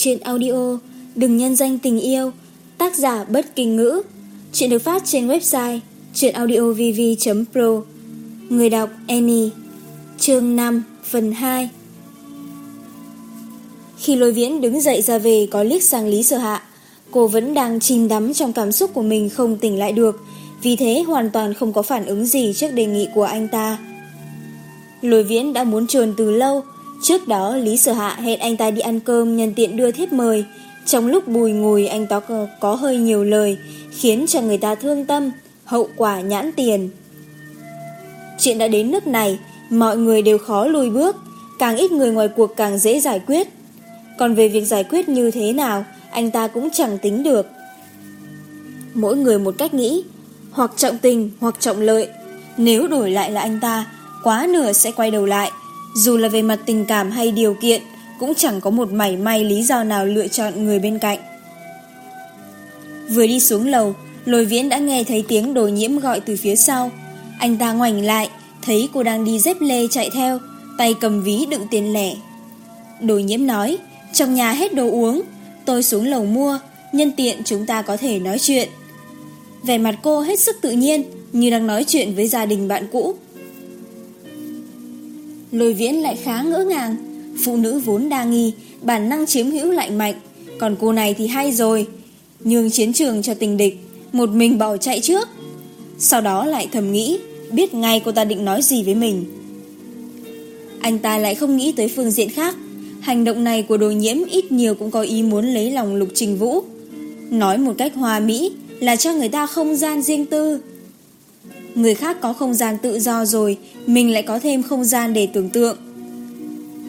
truyện audio Đừng nhân danh tình yêu, Tác giả bất kinh ngữ. Chuyện được phát trên website chuyenaudiovv.pro Người đọc Annie, Chương 5 phần 2 Khi lôi viễn đứng dậy ra về có liếc sang Lý Sở Hạ, Cô vẫn đang chìm đắm trong cảm xúc của mình không tỉnh lại được, Vì thế hoàn toàn không có phản ứng gì trước đề nghị của anh ta. Lôi viễn đã muốn trồn từ lâu Trước đó Lý Sở Hạ hẹn anh ta đi ăn cơm nhân tiện đưa thiết mời. Trong lúc bùi ngùi anh ta có hơi nhiều lời, khiến cho người ta thương tâm, hậu quả nhãn tiền. Chuyện đã đến nước này, mọi người đều khó lùi bước, càng ít người ngoài cuộc càng dễ giải quyết. Còn về việc giải quyết như thế nào, anh ta cũng chẳng tính được. Mỗi người một cách nghĩ, hoặc trọng tình hoặc trọng lợi. Nếu đổi lại là anh ta, quá nửa sẽ quay đầu lại. Dù là về mặt tình cảm hay điều kiện, cũng chẳng có một mảy may lý do nào lựa chọn người bên cạnh. Vừa đi xuống lầu, lôi viễn đã nghe thấy tiếng đồ nhiễm gọi từ phía sau. Anh ta ngoảnh lại, thấy cô đang đi dép lê chạy theo, tay cầm ví đựng tiền lẻ. Đồ nhiễm nói, trong nhà hết đồ uống, tôi xuống lầu mua, nhân tiện chúng ta có thể nói chuyện. Vẻ mặt cô hết sức tự nhiên, như đang nói chuyện với gia đình bạn cũ. Lôi viễn lại khá ngỡ ngàng. Phụ nữ vốn đa nghi, Bản năng chiếm hữu lại mạnh. Còn cô này thì hay rồi. Nhường chiến trường cho tình địch, Một mình bỏ chạy trước. Sau đó lại thầm nghĩ, Biết ngay cô ta định nói gì với mình. Anh ta lại không nghĩ tới phương diện khác. Hành động này của đồ nhiễm ít nhiều cũng có ý muốn lấy lòng lục trình vũ. Nói một cách hòa mỹ là cho người ta không gian riêng tư người khác có không gian tự do rồi, mình lại có thêm không gian để tưởng tượng.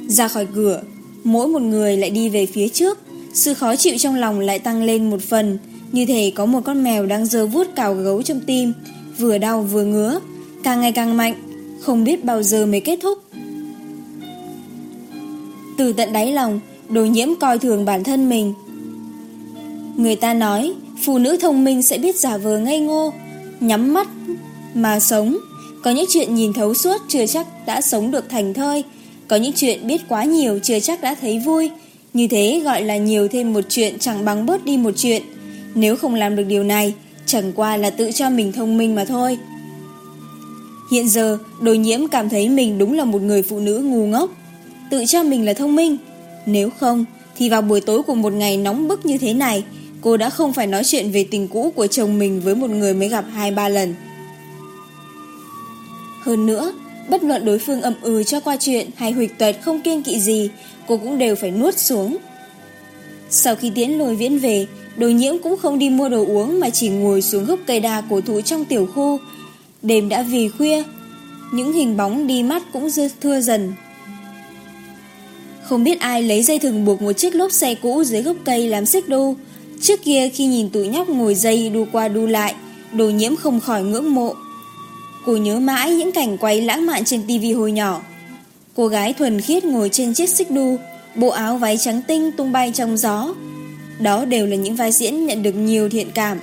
Ra khỏi cửa, mỗi một người lại đi về phía trước, sự khó chịu trong lòng lại tăng lên một phần, như thể có một con mèo đang dơ vuốt cào gấu trong tim, vừa đau vừa ngứa, càng ngày càng mạnh, không biết bao giờ mới kết thúc. Từ tận đáy lòng, đồ nhiễm coi thường bản thân mình. Người ta nói, phụ nữ thông minh sẽ biết giả vờ ngây ngô, nhắm mắt mà sống. Có những chuyện nhìn thấu suốt chưa chắc đã sống được thành thơi, có những chuyện biết quá nhiều chưa chắc đã thấy vui. Như thế gọi là nhiều thêm một chuyện chẳng bằng bớt đi một chuyện. Nếu không làm được điều này, chẳng qua là tự cho mình thông minh mà thôi. Hiện giờ, đồ nhiễm cảm thấy mình đúng là một người phụ nữ ngu ngốc. Tự cho mình là thông minh. Nếu không, thì vào buổi tối của một ngày nóng bức như thế này, cô đã không phải nói chuyện về tình cũ của chồng mình với một người mới gặp 2-3 lần. Hơn nữa, bất luận đối phương ầm ừ cho qua chuyện hay huịch tuệt không kiên kỵ gì, cô cũng đều phải nuốt xuống. Sau khi tiến lôi viễn về, đồ nhiễm cũng không đi mua đồ uống mà chỉ ngồi xuống gốc cây đa cổ thụ trong tiểu khu. Đêm đã vì khuya, những hình bóng đi mắt cũng thưa dần. Không biết ai lấy dây thừng buộc một chiếc lốp xe cũ dưới gốc cây làm xích đu. Trước kia khi nhìn tụi nhóc ngồi dây đu qua đu lại, đồ nhiễm không khỏi ngưỡng mộ. Cô nhớ mãi những cảnh quay lãng mạn trên tivi hồi nhỏ. Cô gái thuần khiết ngồi trên chiếc xích đu, bộ áo váy trắng tinh tung bay trong gió. Đó đều là những vai diễn nhận được nhiều thiện cảm.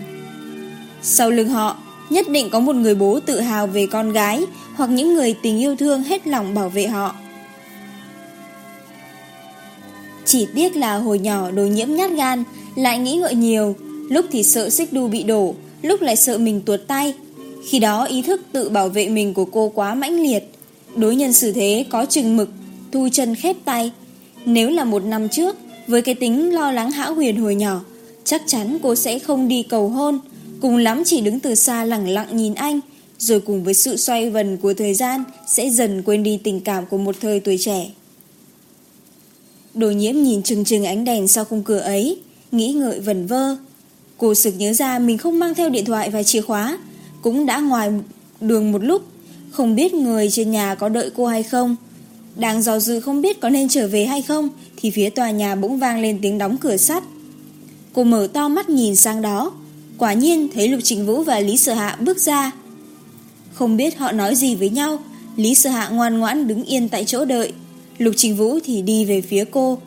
Sau lưng họ, nhất định có một người bố tự hào về con gái hoặc những người tình yêu thương hết lòng bảo vệ họ. Chỉ tiếc là hồi nhỏ đồ nhiễm nhát gan, lại nghĩ ngợi nhiều, lúc thì sợ xích đu bị đổ, lúc lại sợ mình tuột tay, khi đó ý thức tự bảo vệ mình của cô quá mãnh liệt. Đối nhân xử thế có chừng mực, Thu chân khép tay. Nếu là một năm trước, Với cái tính lo lắng hão huyền hồi nhỏ, Chắc chắn cô sẽ không đi cầu hôn. Cùng lắm chỉ đứng từ xa lẳng lặng nhìn anh, Rồi cùng với sự xoay vần của thời gian Sẽ dần quên đi tình cảm của một thời tuổi trẻ. Đồ nhiễm nhìn chừng chừng ánh đèn sau khung cửa ấy, Nghĩ ngợi vần vơ. Cô sực nhớ ra mình không mang theo điện thoại và chìa khóa cũng đã ngoài đường một lúc, không biết người trên nhà có đợi cô hay không. Đang do dự không biết có nên trở về hay không thì phía tòa nhà bỗng vang lên tiếng đóng cửa sắt. Cô mở to mắt nhìn sang đó, quả nhiên thấy Lục Trình Vũ và Lý Sở Hạ bước ra. Không biết họ nói gì với nhau, Lý Sở Hạ ngoan ngoãn đứng yên tại chỗ đợi. Lục Trình Vũ thì đi về phía cô.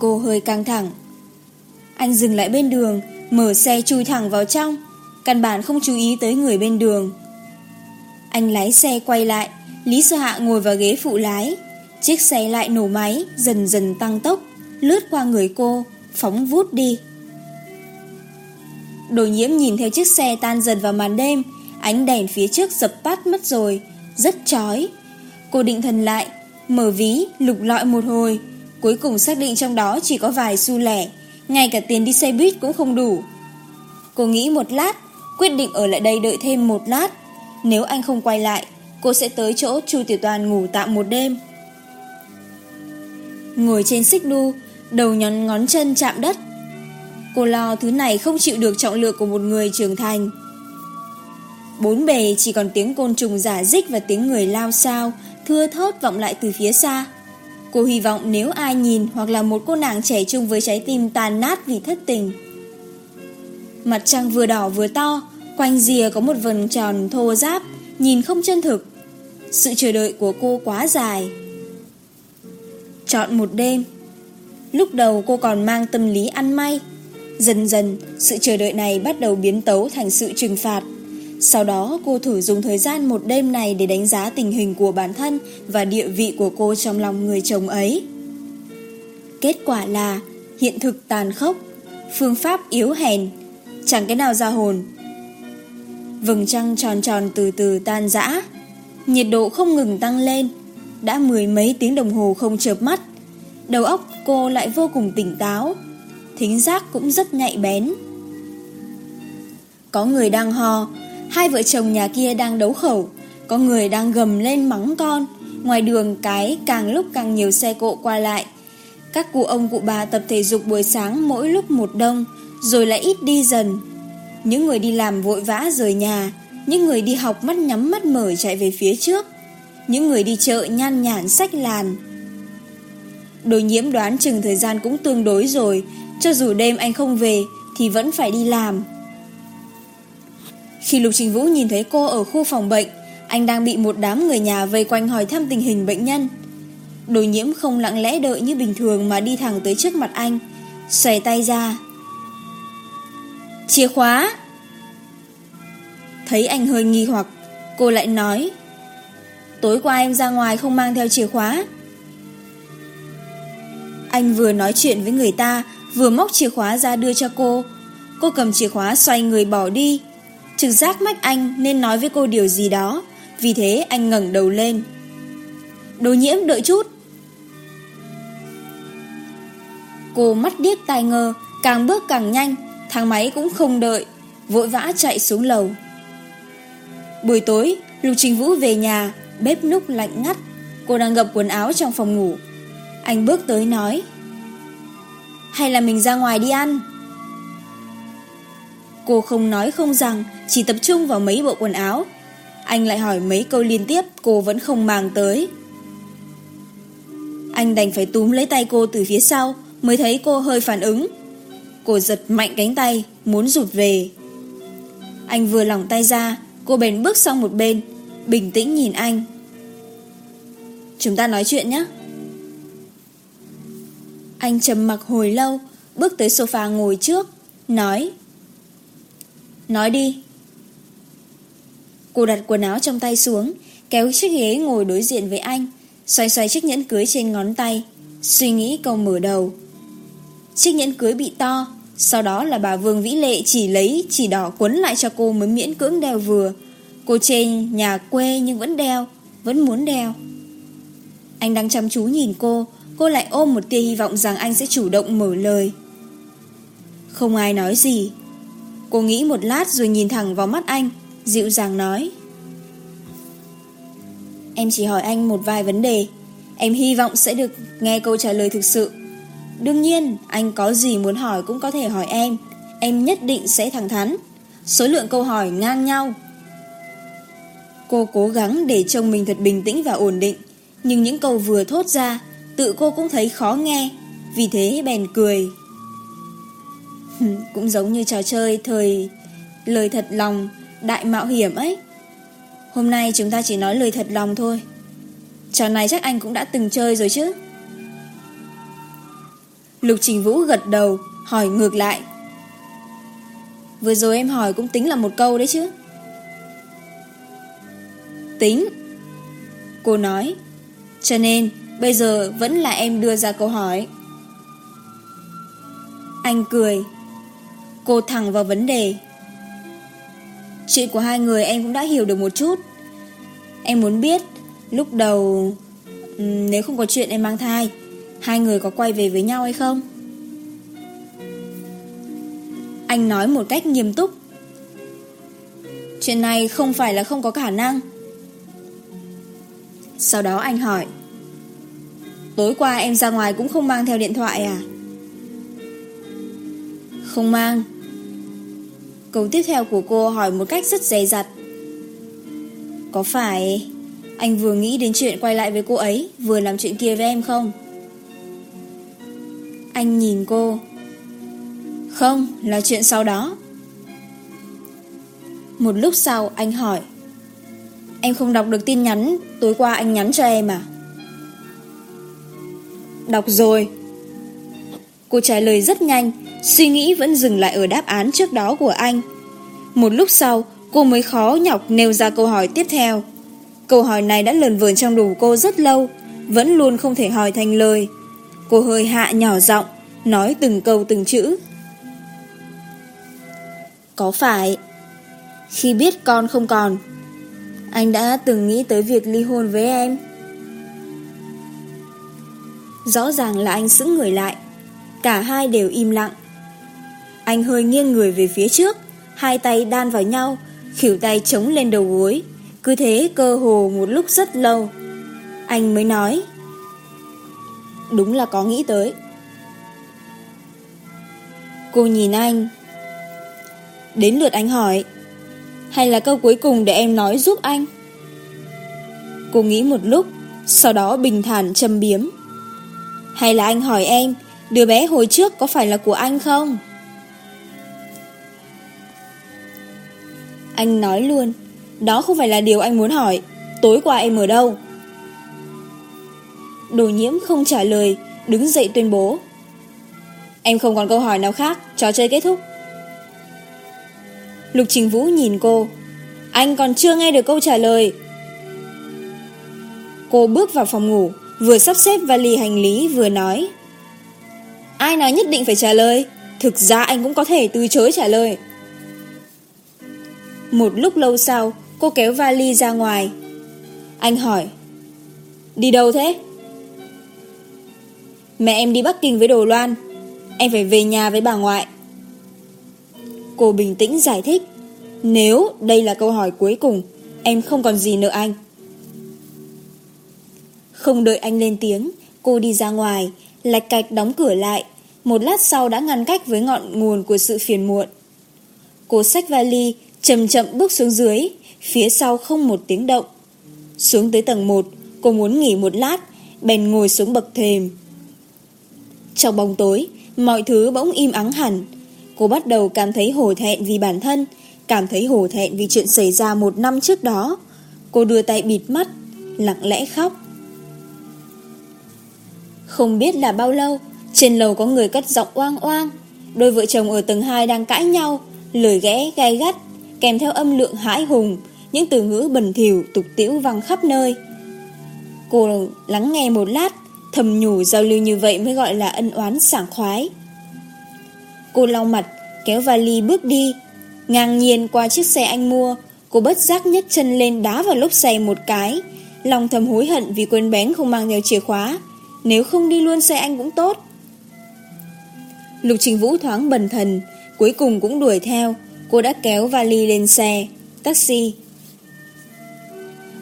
Cô hơi căng thẳng. Anh dừng lại bên đường, mở xe chui thẳng vào trong căn bản không chú ý tới người bên đường. Anh lái xe quay lại, Lý Sơ Hạ ngồi vào ghế phụ lái. Chiếc xe lại nổ máy, dần dần tăng tốc, lướt qua người cô, phóng vút đi. Đồ nhiễm nhìn theo chiếc xe tan dần vào màn đêm, ánh đèn phía trước dập tắt mất rồi, rất chói. Cô định thần lại, mở ví, lục lọi một hồi, cuối cùng xác định trong đó chỉ có vài xu lẻ, ngay cả tiền đi xe buýt cũng không đủ. Cô nghĩ một lát, quyết định ở lại đây đợi thêm một lát. Nếu anh không quay lại, cô sẽ tới chỗ Chu Tiểu Toàn ngủ tạm một đêm. Ngồi trên xích đu, đầu nhón ngón chân chạm đất. Cô lo thứ này không chịu được trọng lượng của một người trưởng thành. Bốn bề chỉ còn tiếng côn trùng giả dích và tiếng người lao sao, thưa thớt vọng lại từ phía xa. Cô hy vọng nếu ai nhìn hoặc là một cô nàng trẻ chung với trái tim tàn nát vì thất tình Mặt trăng vừa đỏ vừa to, quanh rìa có một vần tròn thô ráp, nhìn không chân thực. Sự chờ đợi của cô quá dài. Chọn một đêm. Lúc đầu cô còn mang tâm lý ăn may. Dần dần, sự chờ đợi này bắt đầu biến tấu thành sự trừng phạt. Sau đó cô thử dùng thời gian một đêm này để đánh giá tình hình của bản thân và địa vị của cô trong lòng người chồng ấy. Kết quả là hiện thực tàn khốc, phương pháp yếu hèn, chẳng cái nào ra hồn. Vầng trăng tròn tròn từ từ tan rã, nhiệt độ không ngừng tăng lên, đã mười mấy tiếng đồng hồ không chợp mắt. Đầu óc cô lại vô cùng tỉnh táo, thính giác cũng rất nhạy bén. Có người đang ho, hai vợ chồng nhà kia đang đấu khẩu, có người đang gầm lên mắng con. Ngoài đường cái càng lúc càng nhiều xe cộ qua lại. Các cụ ông cụ bà tập thể dục buổi sáng mỗi lúc một đông, rồi lại ít đi dần. Những người đi làm vội vã rời nhà, những người đi học mắt nhắm mắt mở chạy về phía trước, những người đi chợ nhan nhản sách làn. Đồ nhiễm đoán chừng thời gian cũng tương đối rồi, cho dù đêm anh không về thì vẫn phải đi làm. Khi Lục Trình Vũ nhìn thấy cô ở khu phòng bệnh, anh đang bị một đám người nhà vây quanh hỏi thăm tình hình bệnh nhân. Đồ nhiễm không lặng lẽ đợi như bình thường mà đi thẳng tới trước mặt anh, xòe tay ra, Chìa khóa. Thấy anh hơi nghi hoặc, Cô lại nói, Tối qua em ra ngoài không mang theo chìa khóa. Anh vừa nói chuyện với người ta, Vừa móc chìa khóa ra đưa cho cô. Cô cầm chìa khóa xoay người bỏ đi. Trực giác mách anh nên nói với cô điều gì đó, Vì thế anh ngẩn đầu lên. Đồ nhiễm, đợi chút. Cô mắt điếc tai ngờ Càng bước càng nhanh Thang máy cũng không đợi, Vội vã chạy xuống lầu. Buổi tối, Lục Trình Vũ về nhà, Bếp núc lạnh ngắt, Cô đang gập quần áo trong phòng ngủ. Anh bước tới nói, Hay là mình ra ngoài đi ăn? Cô không nói không rằng, Chỉ tập trung vào mấy bộ quần áo. Anh lại hỏi mấy câu liên tiếp, Cô vẫn không màng tới. Anh đành phải túm lấy tay cô từ phía sau, Mới thấy cô hơi phản ứng. Cô giật mạnh cánh tay, Muốn rụt về. Anh vừa lỏng tay ra, Cô bèn bước sang một bên, Bình tĩnh nhìn anh. Chúng ta nói chuyện nhé. Anh trầm mặc hồi lâu, Bước tới sofa ngồi trước, Nói. Nói đi. Cô đặt quần áo trong tay xuống, Kéo chiếc ghế ngồi đối diện với anh, Xoay xoay chiếc nhẫn cưới trên ngón tay, Suy nghĩ câu mở đầu. Chiếc nhẫn cưới bị to sau đó là bà Vương Vĩ Lệ chỉ lấy chỉ đỏ quấn lại cho cô mới miễn cưỡng đeo vừa. Cô trên nhà quê nhưng vẫn đeo, vẫn muốn đeo. Anh đang chăm chú nhìn cô, cô lại ôm một tia hy vọng rằng anh sẽ chủ động mở lời. Không ai nói gì. Cô nghĩ một lát rồi nhìn thẳng vào mắt anh, dịu dàng nói. Em chỉ hỏi anh một vài vấn đề, em hy vọng sẽ được nghe câu trả lời thực sự. Đương nhiên, anh có gì muốn hỏi cũng có thể hỏi em. Em nhất định sẽ thẳng thắn. Số lượng câu hỏi ngang nhau. Cô cố gắng để trông mình thật bình tĩnh và ổn định. Nhưng những câu vừa thốt ra, tự cô cũng thấy khó nghe. Vì thế bèn cười. cũng giống như trò chơi thời lời thật lòng, đại mạo hiểm ấy. Hôm nay chúng ta chỉ nói lời thật lòng thôi. Trò này chắc anh cũng đã từng chơi rồi chứ. Lục Trình Vũ gật đầu, Hỏi ngược lại. Vừa rồi em hỏi cũng tính là một câu đấy chứ? Tính. Cô nói, Cho nên bây giờ vẫn là em đưa ra câu hỏi. Anh cười. Cô thẳng vào vấn đề. Chuyện của hai người em cũng đã hiểu được một chút. Em muốn biết Lúc đầu ừ, Nếu không có chuyện em mang thai Hai người có quay về với nhau hay không? Anh nói một cách nghiêm túc Chuyện này không phải là không có khả năng Sau đó anh hỏi Tối qua em ra ngoài cũng không mang theo điện thoại à? Không mang Câu tiếp theo của cô hỏi một cách rất dày dặt Có phải Anh vừa nghĩ đến chuyện quay lại với cô ấy, Vừa làm chuyện kia với em không? Anh nhìn cô. Không, là chuyện sau đó. Một lúc sau, anh hỏi. Em không đọc được tin nhắn, Tối qua anh nhắn cho em à? Đọc rồi. Cô trả lời rất nhanh, Suy nghĩ vẫn dừng lại ở đáp án trước đó của anh. Một lúc sau, Cô mới khó nhọc nêu ra câu hỏi tiếp theo. Câu hỏi này đã lờn vờn trong đầu cô rất lâu, Vẫn luôn không thể hỏi thành lời. Cô hơi hạ nhỏ giọng, nói từng câu từng chữ. Có phải, khi biết con không còn, anh đã từng nghĩ tới việc ly hôn với em? Rõ ràng là anh sững người lại, cả hai đều im lặng. Anh hơi nghiêng người về phía trước, hai tay đan vào nhau, khỉu tay chống lên đầu gối. Cứ thế cơ hồ một lúc rất lâu. Anh mới nói. Đúng là có nghĩ tới. Cô nhìn anh. Đến lượt anh hỏi, Hay là câu cuối cùng để em nói giúp anh? Cô nghĩ một lúc, Sau đó bình thản châm biếm. Hay là anh hỏi em, Đứa bé hồi trước có phải là của anh không? Anh nói luôn, Đó không phải là điều anh muốn hỏi, Tối qua em ở đâu? Đồ nhiễm không trả lời, đứng dậy tuyên bố. Em không còn câu hỏi nào khác, trò chơi kết thúc. Lục Trình Vũ nhìn cô. Anh còn chưa nghe được câu trả lời. Cô bước vào phòng ngủ, vừa sắp xếp vali hành lý vừa nói. Ai nói nhất định phải trả lời, thực ra anh cũng có thể từ chối trả lời. Một lúc lâu sau, cô kéo vali ra ngoài. Anh hỏi, đi đâu thế? Mẹ em đi Bắc Kinh với Đồ Loan. Em phải về nhà với bà ngoại. Cô bình tĩnh giải thích. Nếu đây là câu hỏi cuối cùng, Em không còn gì nợ anh. Không đợi anh lên tiếng, Cô đi ra ngoài, Lạch cạch đóng cửa lại. Một lát sau đã ngăn cách với ngọn nguồn của sự phiền muộn. Cô xách vali, Chậm chậm bước xuống dưới. Phía sau không một tiếng động. Xuống tới tầng 1 Cô muốn nghỉ một lát, Bèn ngồi xuống bậc thềm. Trong bóng tối, mọi thứ bỗng im ắng hẳn. Cô bắt đầu cảm thấy hổ thẹn vì bản thân, cảm thấy hổ thẹn vì chuyện xảy ra một năm trước đó. Cô đưa tay bịt mắt, lặng lẽ khóc. Không biết là bao lâu, trên lầu có người cất giọng oang oang. Đôi vợ chồng ở tầng 2 đang cãi nhau, lời ghẽ gai gắt, kèm theo âm lượng hãi hùng, những từ ngữ bẩn thỉu tục tiễu vang khắp nơi. Cô lắng nghe một lát, Thầm nhủ giao lưu như vậy mới gọi là ân oán sảng khoái. Cô lau mặt, kéo vali bước đi. Ngang nhiên qua chiếc xe anh mua, cô bất giác nhấc chân lên đá vào lốp xe một cái. Lòng thầm hối hận vì quên bén không mang theo chìa khóa. Nếu không đi luôn xe anh cũng tốt. Lục Trình Vũ thoáng bần thần, cuối cùng cũng đuổi theo. Cô đã kéo vali lên xe, taxi.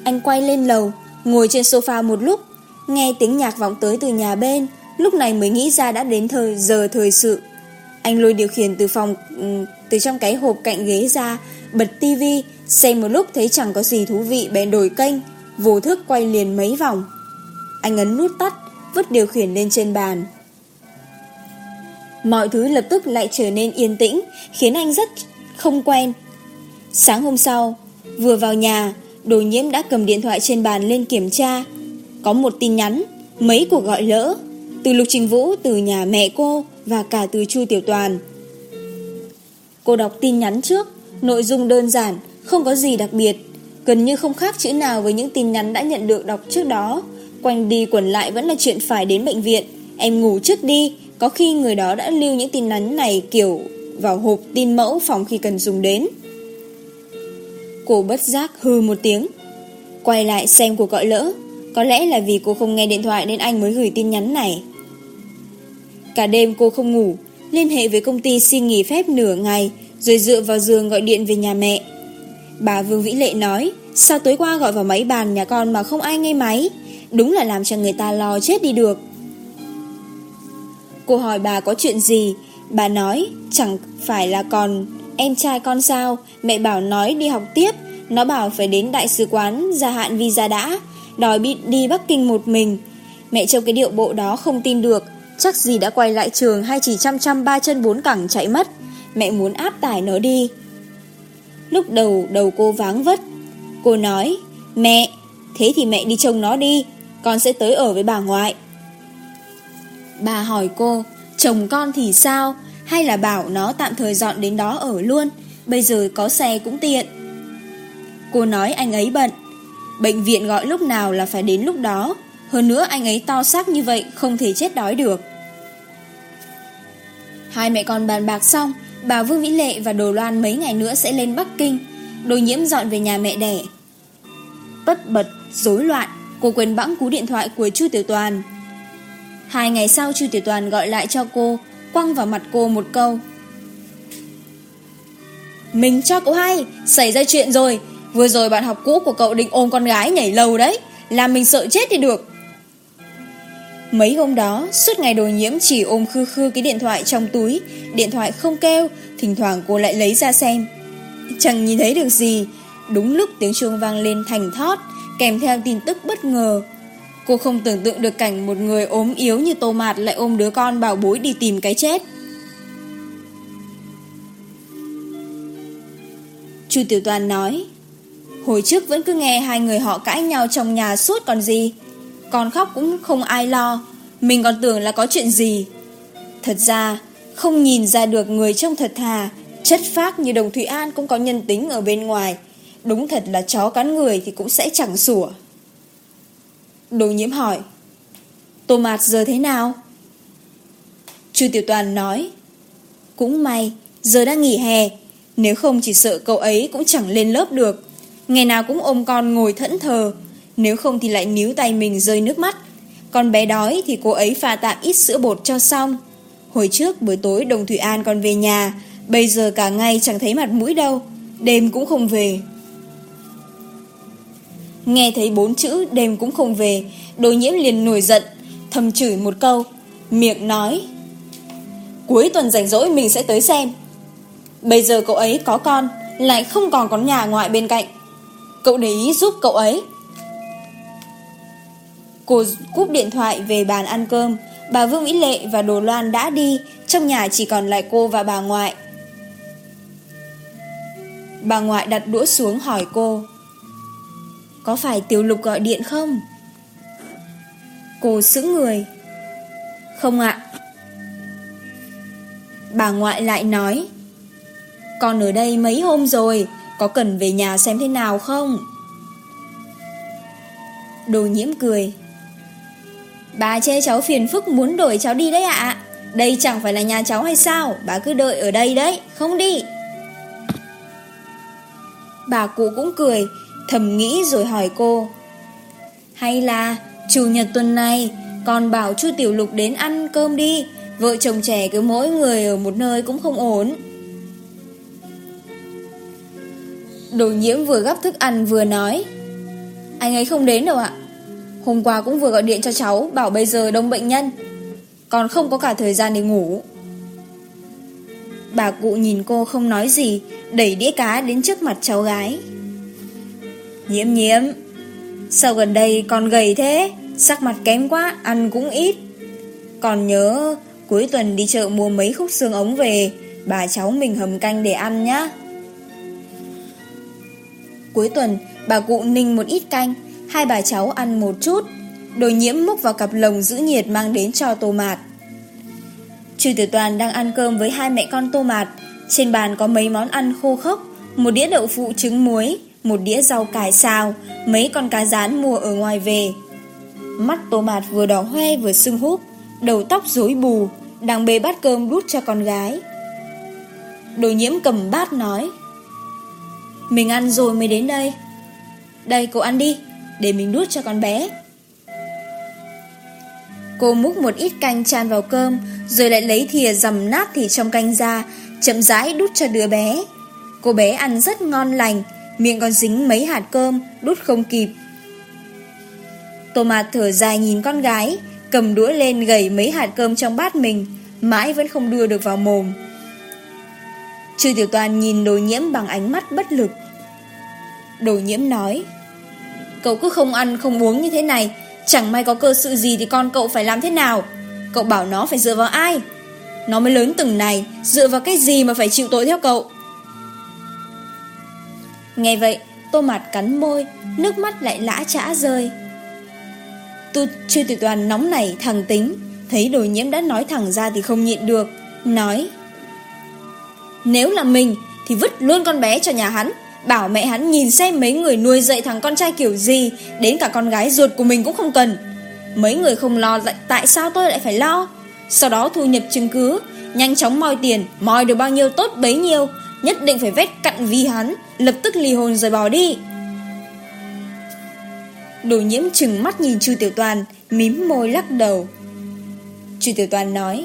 Anh quay lên lầu, ngồi trên sofa một lúc, Nghe tiếng nhạc vọng tới từ nhà bên, Lúc này mới nghĩ ra đã đến thời, giờ thời sự. Anh lôi điều khiển từ phòng ừ, Từ trong cái hộp cạnh ghế ra, Bật tivi Xem một lúc thấy chẳng có gì thú vị, bèn đổi kênh, Vô thức quay liền mấy vòng. Anh ấn nút tắt, Vứt điều khiển lên trên bàn. Mọi thứ lập tức lại trở nên yên tĩnh, Khiến anh rất không quen. Sáng hôm sau, Vừa vào nhà, Đồ nhiễm đã cầm điện thoại trên bàn lên kiểm tra. Có một tin nhắn, mấy cuộc gọi lỡ, từ Lục Trình Vũ, từ nhà mẹ cô và cả từ Chu Tiểu Toàn. Cô đọc tin nhắn trước, nội dung đơn giản, không có gì đặc biệt, gần như không khác chữ nào với những tin nhắn đã nhận được đọc trước đó. Quanh đi quẩn lại vẫn là chuyện phải đến bệnh viện, em ngủ trước đi, có khi người đó đã lưu những tin nhắn này kiểu vào hộp tin mẫu phòng khi cần dùng đến. Cô bất giác hư một tiếng, quay lại xem cuộc gọi lỡ, có lẽ là vì cô không nghe điện thoại nên anh mới gửi tin nhắn này. Cả đêm cô không ngủ, liên hệ với công ty xin nghỉ phép nửa ngày, rồi dựa vào giường gọi điện về nhà mẹ. Bà Vương Vĩ Lệ nói, sao tối qua gọi vào máy bàn nhà con mà không ai nghe máy, đúng là làm cho người ta lo chết đi được. Cô hỏi bà có chuyện gì, bà nói, chẳng phải là còn em trai con sao, mẹ bảo nói đi học tiếp, nó bảo phải đến đại sứ quán gia hạn visa đã, đòi bị đi Bắc Kinh một mình. Mẹ trông cái điệu bộ đó không tin được, chắc gì đã quay lại trường hay chỉ chăm chăm ba chân bốn cẳng chạy mất. Mẹ muốn áp tải nó đi. Lúc đầu đầu cô váng vất, cô nói, mẹ, thế thì mẹ đi trông nó đi, con sẽ tới ở với bà ngoại. Bà hỏi cô, chồng con thì sao, hay là bảo nó tạm thời dọn đến đó ở luôn, bây giờ có xe cũng tiện. Cô nói anh ấy bận, Bệnh viện gọi lúc nào là phải đến lúc đó. Hơn nữa anh ấy to xác như vậy Không thể chết đói được. Hai mẹ con bàn bạc xong Bà Vương Vĩ Lệ và Đồ Loan mấy ngày nữa sẽ lên Bắc Kinh. Đồ nhiễm dọn về nhà mẹ đẻ. Bất bật, rối loạn Cô quên bẵng cú điện thoại của Chu Tiểu Toàn. Hai ngày sau Chu Tiểu Toàn gọi lại cho cô Quăng vào mặt cô một câu. Mình cho cậu hay Xảy ra chuyện rồi Vừa rồi bạn học cũ của cậu định ôm con gái nhảy lầu đấy. Làm mình sợ chết thì được. Mấy hôm đó, Suốt ngày đồ nhiễm chỉ ôm khư khư cái điện thoại trong túi. Điện thoại không kêu, Thỉnh thoảng cô lại lấy ra xem. Chẳng nhìn thấy được gì. Đúng lúc tiếng chuông vang lên thành thót, Kèm theo tin tức bất ngờ. Cô không tưởng tượng được cảnh một người ốm yếu như tô mạt lại ôm đứa con bảo bối đi tìm cái chết. Chu Tiểu Toàn nói Hồi trước vẫn cứ nghe hai người họ cãi nhau trong nhà suốt còn gì. Còn khóc cũng không ai lo. Mình còn tưởng là có chuyện gì. Thật ra, Không nhìn ra được người trông thật thà, Chất phác như Đồng Thụy An cũng có nhân tính ở bên ngoài. Đúng thật là chó cắn người thì cũng sẽ chẳng sủa. Đồ nhiễm hỏi, Tô mạt giờ thế nào? Chu Tiểu Toàn nói, Cũng may, Giờ đang nghỉ hè, Nếu không chỉ sợ cậu ấy cũng chẳng lên lớp được. Ngày nào cũng ôm con ngồi thẫn thờ. Nếu không thì lại níu tay mình rơi nước mắt. Con bé đói thì cô ấy pha tạm ít sữa bột cho xong. Hồi trước buổi tối Đồng Thủy An còn về nhà, Bây giờ cả ngày chẳng thấy mặt mũi đâu, Đêm cũng không về. Nghe thấy bốn chữ đêm cũng không về Đôi nhiễm liền nổi giận, Thầm chửi một câu, Miệng nói, Cuối tuần rảnh rỗi mình sẽ tới xem. Bây giờ cậu ấy có con, Lại không còn con nhà ngoại bên cạnh. Cậu để ý giúp cậu ấy Cô cúp điện thoại về bàn ăn cơm Bà Vương mỹ Lệ và Đồ Loan đã đi Trong nhà chỉ còn lại cô và bà ngoại Bà ngoại đặt đũa xuống hỏi cô, Có phải Tiểu Lục gọi điện không? Cô sững người, Không ạ. Bà ngoại lại nói, Con ở đây mấy hôm rồi có cần về nhà xem thế nào không? Đồ nhiễm cười. Bà chê cháu phiền phức muốn đuổi cháu đi đấy ạ. Đây chẳng phải là nhà cháu hay sao? Bà cứ đợi ở đây đấy, Không đi. Bà cụ cũng cười, Thầm nghĩ rồi hỏi cô. Hay là, Chủ nhật tuần này, Con bảo chú Tiểu Lục đến ăn cơm đi. Vợ chồng trẻ cứ mỗi người ở một nơi cũng không ổn. Đồ nhiễm vừa gấp thức ăn vừa nói. Anh ấy không đến đâu ạ. Hôm qua cũng vừa gọi điện cho cháu, Bảo bây giờ đông bệnh nhân. Còn không có cả thời gian để ngủ. Bà cụ nhìn cô không nói gì, Đẩy đĩa cá đến trước mặt cháu gái. Nhiễm nhiễm. Sao gần đây còn gầy thế? Sắc mặt kém quá, Ăn cũng ít. Còn nhớ, cuối tuần đi chợ mua mấy khúc xương ống về. Bà cháu mình hầm canh để ăn nhá. Cuối tuần, bà cụ ninh một ít canh, hai bà cháu ăn một chút. Đồ nhiễm múc vào cặp lồng giữ nhiệt mang đến cho tô mạt. Trừ tử toàn đang ăn cơm với hai mẹ con tô mạt. Trên bàn có mấy món ăn khô khốc, một đĩa đậu phụ trứng muối, một đĩa rau cải xào, mấy con cá rán mua ở ngoài về. Mắt tô mạt vừa đỏ hoe vừa sưng húp, đầu tóc rối bù, đang bê bát cơm đút cho con gái. Đồ nhiễm cầm bát nói, mình ăn rồi mới đến đây. Đây cô ăn đi, Để mình đút cho con bé. Cô múc một ít canh chan vào cơm, Rồi lại lấy thìa dầm nát thì trong canh ra, Chậm rãi đút cho đứa bé. Cô bé ăn rất ngon lành, Miệng còn dính mấy hạt cơm, Đút không kịp. Tô mạt thở dài nhìn con gái, Cầm đũa lên gầy mấy hạt cơm trong bát mình, Mãi vẫn không đưa được vào mồm. Trừ tiểu toàn nhìn đồ nhiễm bằng ánh mắt bất lực. Đồ nhiễm nói, Cậu cứ không ăn, không uống như thế này. Chẳng may có cơ sự gì thì con cậu phải làm thế nào? Cậu bảo nó phải dựa vào ai? Nó mới lớn từng này, Dựa vào cái gì mà phải chịu tội theo cậu? Nghe vậy, Tô mặt cắn môi, Nước mắt lại lã trã rơi. Tu tiểu toàn nóng nảy thằng tính. Thấy đồ nhiễm đã nói thẳng ra thì không nhịn được. Nói nếu là mình, Thì vứt luôn con bé cho nhà hắn. Bảo mẹ hắn nhìn xem mấy người nuôi dạy thằng con trai kiểu gì, Đến cả con gái ruột của mình cũng không cần. Mấy người không lo Tại sao tôi lại phải lo? Sau đó thu nhập chứng cứ, Nhanh chóng moi tiền, Moi được bao nhiêu tốt bấy nhiêu, Nhất định phải vét cặn vì hắn, Lập tức ly hôn rồi bỏ đi. Đồ nhiễm chừng mắt nhìn Chu Tiểu Toàn, Mím môi lắc đầu. Chu Tiểu Toàn nói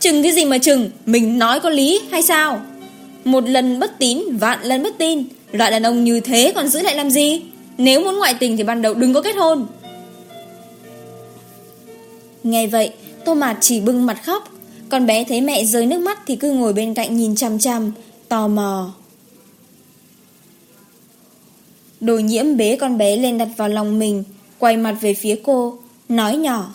Chừng cái gì mà chừng? Mình nói có lý hay sao? Một lần bất tín, vạn lần bất tin. Loại đàn ông như thế còn giữ lại làm gì? Nếu muốn ngoại tình thì ban đầu đừng có kết hôn. Nghe vậy, Tô Mạt chỉ bưng mặt khóc. Con bé thấy mẹ rơi nước mắt Thì cứ ngồi bên cạnh nhìn chằm chằm, Tò mò. Đồ nhiễm bế con bé lên đặt vào lòng mình, Quay mặt về phía cô, Nói nhỏ.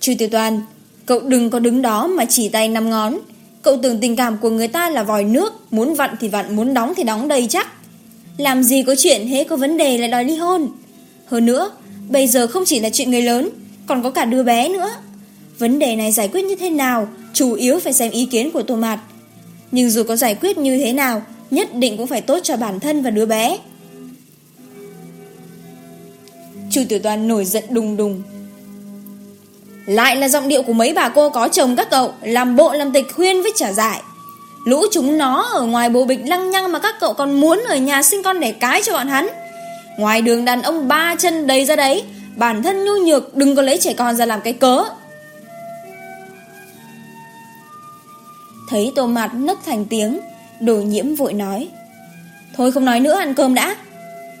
Chú Tiểu Toàn Cậu đừng có đứng đó mà chỉ tay năm ngón. Cậu tưởng tình cảm của người ta là vòi nước Muốn vặn thì vặn, muốn đóng thì đóng đầy chắc. Làm gì có chuyện hễ có vấn đề là đòi ly hôn. Hơn nữa, bây giờ không chỉ là chuyện người lớn Còn có cả đứa bé nữa. Vấn đề này giải quyết như thế nào Chủ yếu phải xem ý kiến của tổ mặt. Nhưng dù có giải quyết như thế nào Nhất định cũng phải tốt cho bản thân và đứa bé. Chủ Tiểu Toàn nổi giận đùng đùng. Lại là giọng điệu của mấy bà cô có chồng các cậu, Làm bộ làm tịch khuyên với trả giải. Lũ chúng nó ở ngoài bồ bịch lăng nhăng Mà các cậu còn muốn ở nhà sinh con để cái cho bọn hắn. Ngoài đường đàn ông ba chân đầy ra đấy, Bản thân nhu nhược đừng có lấy trẻ con ra làm cái cớ. Thấy tô mặt nấc thành tiếng, Đồ nhiễm vội nói, Thôi không nói nữa, ăn cơm đã.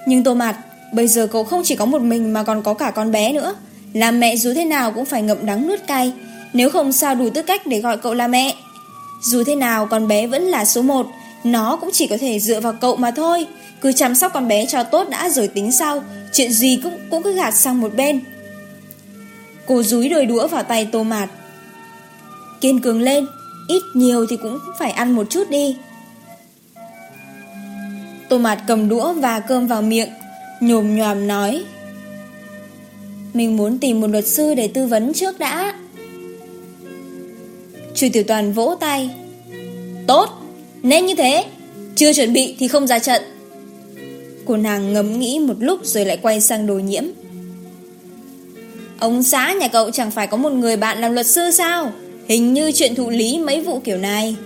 Nhưng tô mặt Bây giờ cậu không chỉ có một mình mà còn có cả con bé nữa làm mẹ dù thế nào cũng phải ngậm đắng nuốt cay, Nếu không sao đủ tư cách để gọi cậu là mẹ. Dù thế nào, con bé vẫn là số 1 Nó cũng chỉ có thể dựa vào cậu mà thôi. Cứ chăm sóc con bé cho tốt đã rồi tính sau, Chuyện gì cũng cũng cứ gạt sang một bên. Cô dúi đôi đũa vào tay tô mạt. Kiên cường lên, Ít nhiều thì cũng phải ăn một chút đi. Tô mạt cầm đũa và cơm vào miệng, Nhồm nhòm nói. Mình muốn tìm một luật sư để tư vấn trước đã. Trừ tiểu toàn vỗ tay. Tốt, nên như thế. Chưa chuẩn bị thì không ra trận. Cô nàng ngấm nghĩ một lúc rồi lại quay sang đồ nhiễm. Ông xã nhà cậu chẳng phải có một người bạn làm luật sư sao? Hình như chuyện thụ lý mấy vụ kiểu này.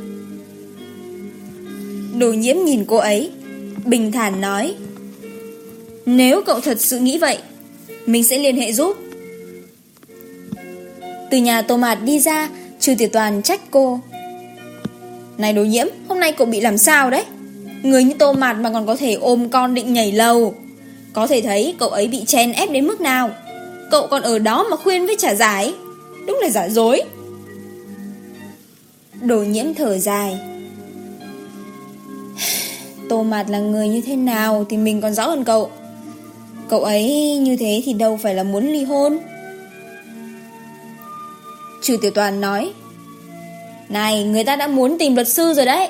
Đồ nhiễm nhìn cô ấy Bình thản nói. Nếu cậu thật sự nghĩ vậy mình sẽ liên hệ giúp. Từ nhà tô mạt đi ra, Trừ tiểu toàn trách cô. Này đối nhiễm, Hôm nay cậu bị làm sao đấy? Người như tô mạt mà còn có thể ôm con định nhảy lầu. Có thể thấy cậu ấy bị chen ép đến mức nào. Cậu còn ở đó mà khuyên với trả giải. Đúng là giả dối. Đồ nhiễm thở dài. Tô mạt là người như thế nào Thì mình còn rõ hơn cậu cậu ấy như thế thì đâu phải là muốn ly hôn. Trừ tiểu toàn nói, Này, người ta đã muốn tìm luật sư rồi đấy.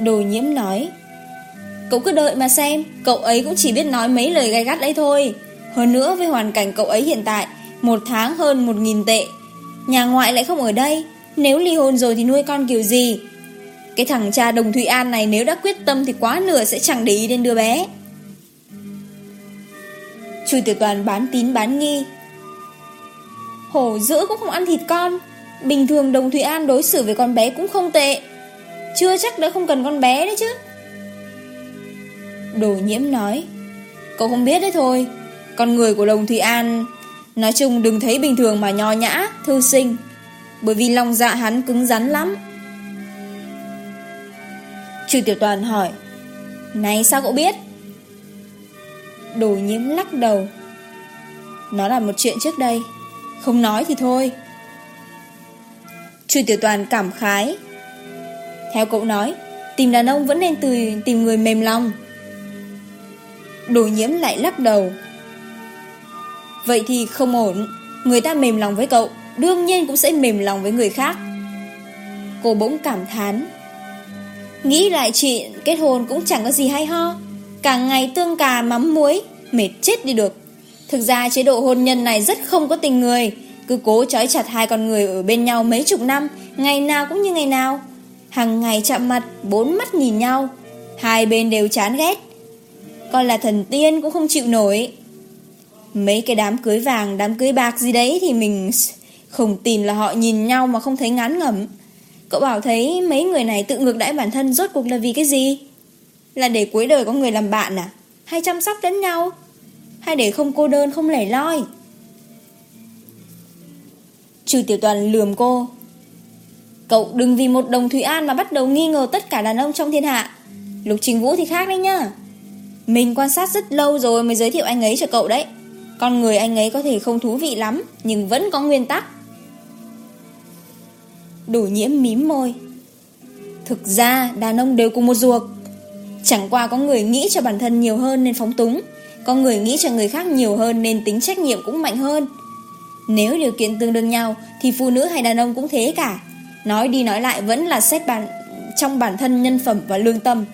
Đồ nhiễm nói, Cậu cứ đợi mà xem, Cậu ấy cũng chỉ biết nói mấy lời gai gắt đấy thôi. Hơn nữa với hoàn cảnh cậu ấy hiện tại, Một tháng hơn một nghìn tệ, Nhà ngoại lại không ở đây, Nếu ly hôn rồi thì nuôi con kiểu gì? Cái thằng cha Đồng Thụy An này nếu đã quyết tâm thì quá nửa sẽ chẳng để ý đến đứa bé. Chu Tiểu Toàn bán tín bán nghi. Hổ dữ cũng không ăn thịt con, bình thường Đồng Thụy An đối xử với con bé cũng không tệ. Chưa chắc đã không cần con bé đấy chứ. Đồ nhiễm nói, cậu không biết đấy thôi, con người của Đồng Thụy An nói chung đừng thấy bình thường mà nho nhã, thư sinh, bởi vì lòng dạ hắn cứng rắn lắm. Trừ Tiểu Toàn hỏi, này sao cậu biết? Đồ nhiễm lắc đầu. Nó là một chuyện trước đây, Không nói thì thôi. Chu Tiểu Toàn cảm khái. Theo cậu nói, Tìm đàn ông vẫn nên từ, tìm người mềm lòng. Đồ nhiễm lại lắc đầu. Vậy thì không ổn, Người ta mềm lòng với cậu, Đương nhiên cũng sẽ mềm lòng với người khác. Cô bỗng cảm thán. Nghĩ lại chuyện kết hôn cũng chẳng có gì hay ho. Cả ngày tương cà mắm muối, Mệt chết đi được. Thực ra chế độ hôn nhân này rất không có tình người. Cứ cố trói chặt hai con người ở bên nhau mấy chục năm, Ngày nào cũng như ngày nào. Hàng ngày chạm mặt, Bốn mắt nhìn nhau. Hai bên đều chán ghét. Coi là thần tiên cũng không chịu nổi. Mấy cái đám cưới vàng, Đám cưới bạc gì đấy thì mình Không tin là họ nhìn nhau mà không thấy ngán ngẩm. Cậu bảo thấy mấy người này tự ngược đãi bản thân rốt cuộc là vì cái gì? Là để cuối đời có người làm bạn à? Hay chăm sóc đến nhau? Hay để không cô đơn, không lẻ loi? Trừ tiểu toàn lườm cô. Cậu đừng vì một đồng Thúy An mà bắt đầu nghi ngờ tất cả đàn ông trong thiên hạ. Lục Trình Vũ thì khác đấy nhá. Mình quan sát rất lâu rồi mới giới thiệu anh ấy cho cậu đấy. Con người anh ấy có thể không thú vị lắm, Nhưng vẫn có nguyên tắc. Đủ nhiễm mím môi. Thực ra đàn ông đều cùng một ruột. Chẳng qua có người nghĩ cho bản thân nhiều hơn nên phóng túng. Có người nghĩ cho người khác nhiều hơn nên tính trách nhiệm cũng mạnh hơn. Nếu điều kiện tương đương nhau, thì phụ nữ hay đàn ông cũng thế cả. Nói đi nói lại vẫn là xét bản, trong bản thân nhân phẩm và lương tâm.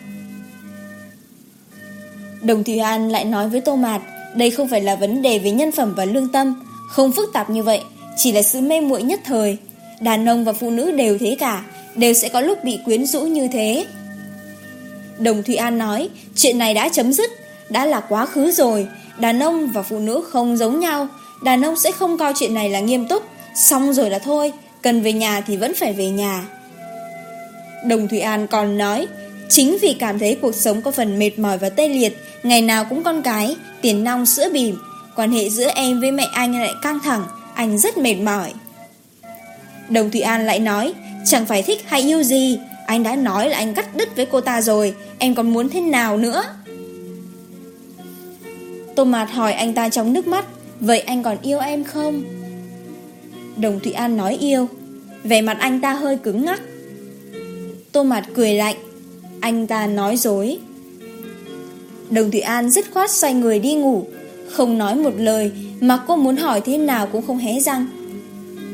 Đồng Thủy An lại nói với Tô Mạt, Đây không phải là vấn đề về nhân phẩm và lương tâm. Không phức tạp như vậy, Chỉ là sự mê muội nhất thời. Đàn ông và phụ nữ đều thế cả, Đều sẽ có lúc bị quyến rũ như thế. Đồng Thụy An nói, chuyện này đã chấm dứt, đã là quá khứ rồi, đàn ông và phụ nữ không giống nhau, đàn ông sẽ không coi chuyện này là nghiêm túc, xong rồi là thôi, cần về nhà thì vẫn phải về nhà. Đồng Thụy An còn nói, chính vì cảm thấy cuộc sống có phần mệt mỏi và tê liệt, ngày nào cũng con cái, tiền nong sữa bìm, quan hệ giữa em với mẹ anh lại căng thẳng, anh rất mệt mỏi. Đồng Thụy An lại nói, chẳng phải thích hay yêu gì, anh đã nói là anh cắt đứt với cô ta rồi. Em còn muốn thế nào nữa? Tô Mạt hỏi anh ta trong nước mắt. Vậy anh còn yêu em không? Đồng Thụy An nói yêu. Vẻ mặt anh ta hơi cứng ngắc. Tô Mạt cười lạnh. Anh ta nói dối. Đồng Thụy An dứt khoát xoay người đi ngủ. Không nói một lời, Mà cô muốn hỏi thế nào cũng không hé răng.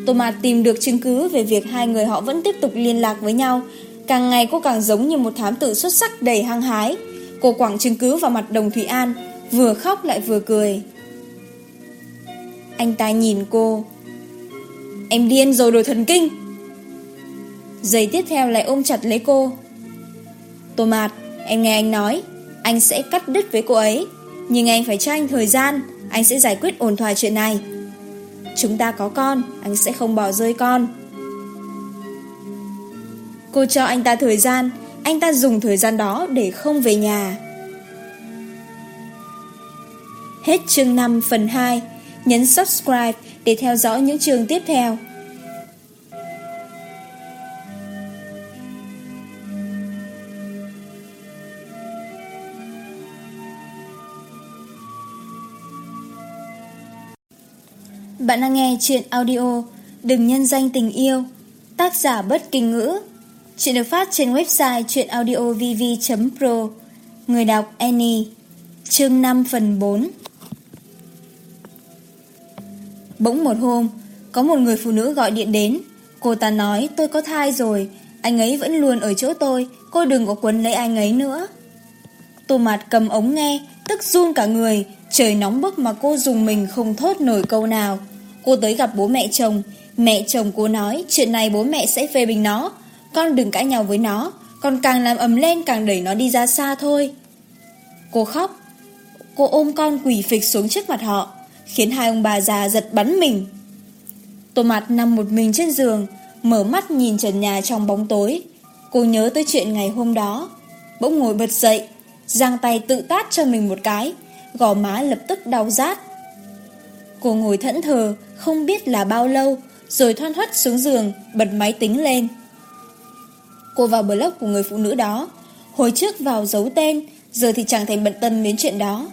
Tô Mạt tìm được chứng cứ Về việc hai người họ vẫn tiếp tục liên lạc với nhau. Càng ngày cô càng giống như một thám tử xuất sắc đầy hăng hái. Cô quảng chứng cứ vào mặt đồng Thủy An, Vừa khóc lại vừa cười. Anh ta nhìn cô. Em điên rồi đồ thần kinh. Giây tiếp theo lại ôm chặt lấy cô. Tô Mạt, Em nghe anh nói, Anh sẽ cắt đứt với cô ấy. Nhưng anh phải cho anh thời gian, Anh sẽ giải quyết ổn thỏa chuyện này. Chúng ta có con, Anh sẽ không bỏ rơi con. Cô cho anh ta thời gian. Anh ta dùng thời gian đó để không về nhà. Hết chương 5 phần 2 Nhấn subscribe để theo dõi những chương tiếp theo. Bạn đang nghe chuyện audio Đừng nhân danh tình yêu, Tác giả bất kinh ngữ Chuyện được phát trên website chuyenaudiovv.pro Người đọc Annie, Chương 5 phần 4 Bỗng một hôm, Có một người phụ nữ gọi điện đến. Cô ta nói, tôi có thai rồi, Anh ấy vẫn luôn ở chỗ tôi, Cô đừng có quấn lấy anh ấy nữa. Tô mặt cầm ống nghe, Tức run cả người, Trời nóng bức mà cô dùng mình không thốt nổi câu nào. Cô tới gặp bố mẹ chồng Mẹ chồng cô nói, chuyện này bố mẹ sẽ phê bình nó. Con đừng cãi nhau với nó, Con càng làm ấm lên càng đẩy nó đi ra xa thôi. Cô khóc. Cô ôm con quỷ phịch xuống trước mặt họ, Khiến hai ông bà già giật bắn mình. Tô mặt nằm một mình trên giường, Mở mắt nhìn trần nhà trong bóng tối. Cô nhớ tới chuyện ngày hôm đó. Bỗng ngồi bật dậy, Giang tay tự tát cho mình một cái, Gò má lập tức đau rát. Cô ngồi thẫn thờ, Không biết là bao lâu, Rồi thoăn thoát xuống giường, Bật máy tính lên cô vào blog của người phụ nữ đó. Hồi trước vào giấu tên, giờ thì chẳng thành bận tâm đến chuyện đó.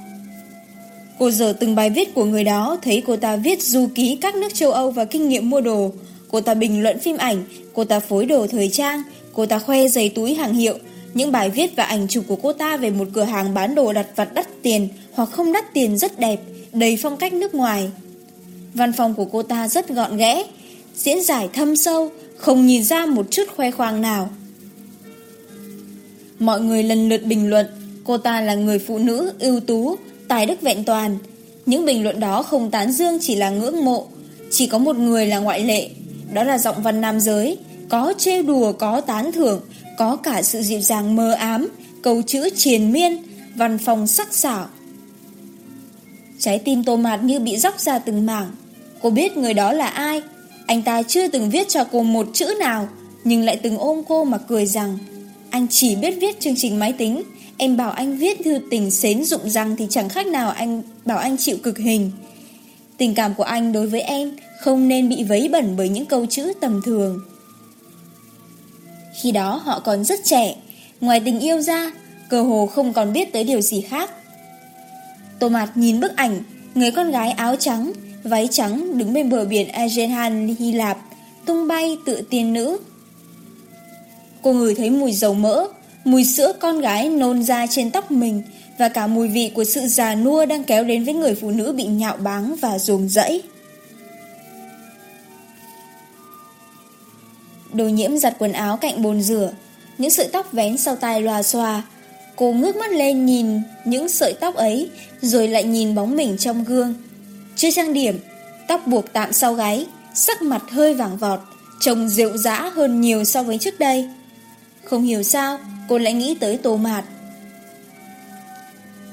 Cô giờ từng bài viết của người đó, thấy cô ta viết du ký các nước châu Âu và kinh nghiệm mua đồ. Cô ta bình luận phim ảnh, cô ta phối đồ thời trang, cô ta khoe giày túi hàng hiệu. Những bài viết và ảnh chụp của cô ta về một cửa hàng bán đồ đặt vặt đắt tiền hoặc không đắt tiền rất đẹp, đầy phong cách nước ngoài. Văn phòng của cô ta rất gọn ghẽ, diễn giải thâm sâu, không nhìn ra một chút khoe khoang nào. Mọi người lần lượt bình luận Cô ta là người phụ nữ, ưu tú, tài đức vẹn toàn. Những bình luận đó không tán dương chỉ là ngưỡng mộ. Chỉ có một người là ngoại lệ Đó là giọng văn nam giới Có trêu đùa, có tán thưởng Có cả sự dịu dàng mơ ám Câu chữ triền miên Văn phòng sắc xảo Trái tim tô mạt như bị róc ra từng mảng. Cô biết người đó là ai. Anh ta chưa từng viết cho cô một chữ nào Nhưng lại từng ôm cô mà cười rằng anh chỉ biết viết chương trình máy tính. Em bảo anh viết thư tình xến dụng răng Thì chẳng khác nào anh bảo anh chịu cực hình. Tình cảm của anh đối với em Không nên bị vấy bẩn bởi những câu chữ tầm thường. Khi đó họ còn rất trẻ. Ngoài tình yêu ra, cơ hồ không còn biết tới điều gì khác. Tô Mạt nhìn bức ảnh, Người con gái áo trắng, Váy trắng đứng bên bờ biển Agenhan Hy Lạp, Tung bay tự tiên nữ. Cô ngửi thấy mùi dầu mỡ, mùi sữa con gái nôn ra trên tóc mình và cả mùi vị của sự già nua đang kéo đến với người phụ nữ bị nhạo báng và ruồng rẫy. Đồ nhiễm giặt quần áo cạnh bồn rửa, những sợi tóc vén sau tai loa xòa. Cô ngước mắt lên nhìn những sợi tóc ấy, rồi lại nhìn bóng mình trong gương. Chưa trang điểm, tóc buộc tạm sau gáy, sắc mặt hơi vàng vọt, trông rượu dã hơn nhiều so với trước đây. Không hiểu sao, cô lại nghĩ tới tô mạt.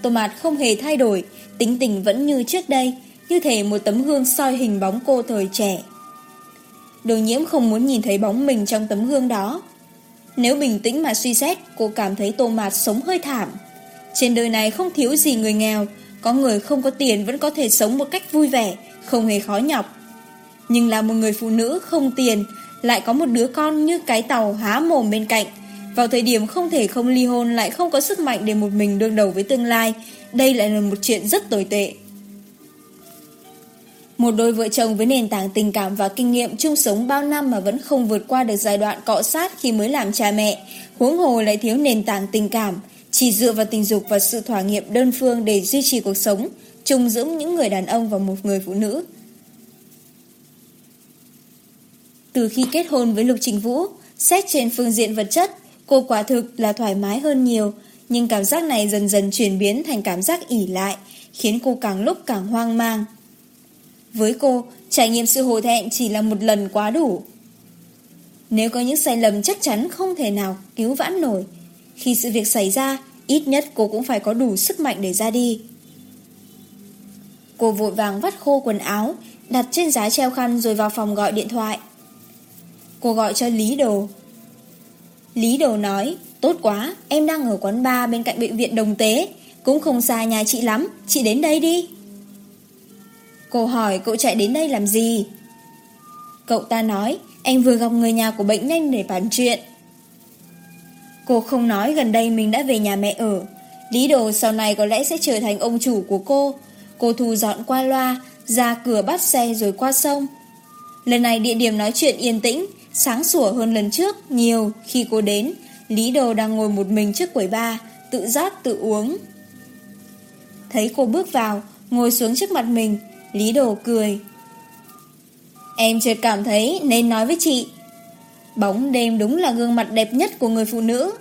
Tô mạt không hề thay đổi, Tính tình vẫn như trước đây, Như thể một tấm gương soi hình bóng cô thời trẻ. Đồ nhiễm không muốn nhìn thấy bóng mình trong tấm gương đó. Nếu bình tĩnh mà suy xét, Cô cảm thấy tô mạt sống hơi thảm. Trên đời này không thiếu gì người nghèo, Có người không có tiền vẫn có thể sống một cách vui vẻ, Không hề khó nhọc. Nhưng là một người phụ nữ không tiền, Lại có một đứa con như cái tàu há mồm bên cạnh. Vào thời điểm không thể không ly hôn lại không có sức mạnh để một mình đương đầu với tương lai, đây lại là một chuyện rất tồi tệ. Một đôi vợ chồng với nền tảng tình cảm và kinh nghiệm chung sống bao năm mà vẫn không vượt qua được giai đoạn cọ sát khi mới làm cha mẹ, huống hồ lại thiếu nền tảng tình cảm, chỉ dựa vào tình dục và sự thỏa nghiệp đơn phương để duy trì cuộc sống, chung dưỡng những người đàn ông và một người phụ nữ. Từ khi kết hôn với Lục Trình Vũ, xét trên phương diện vật chất, Cô quả thực là thoải mái hơn nhiều, nhưng cảm giác này dần dần chuyển biến thành cảm giác ỉ lại, khiến cô càng lúc càng hoang mang. Với cô, trải nghiệm sự hổ thẹn chỉ là một lần quá đủ. Nếu có những sai lầm chắc chắn không thể nào cứu vãn nổi. Khi sự việc xảy ra, ít nhất cô cũng phải có đủ sức mạnh để ra đi. Cô vội vàng vắt khô quần áo, đặt trên giá treo khăn rồi vào phòng gọi điện thoại. Cô gọi cho Lý Đồ, Lý đồ nói, tốt quá, em đang ở quán bar bên cạnh bệnh viện Đồng Tế, cũng không xa nhà chị lắm, chị đến đây đi. Cô hỏi cậu chạy đến đây làm gì? Cậu ta nói, em vừa gặp người nhà của bệnh nhanh để bàn chuyện. Cô không nói gần đây mình đã về nhà mẹ ở. Lý đồ sau này có lẽ sẽ trở thành ông chủ của cô. Cô thu dọn qua loa, ra cửa bắt xe rồi qua sông. Lần này địa điểm nói chuyện yên tĩnh, Sáng sủa hơn lần trước, nhiều, khi cô đến, Lý Đồ đang ngồi một mình trước quầy ba, tự rót tự uống. Thấy cô bước vào, ngồi xuống trước mặt mình, Lý Đồ cười. Em chợt cảm thấy nên nói với chị. Bóng đêm đúng là gương mặt đẹp nhất của người phụ nữ.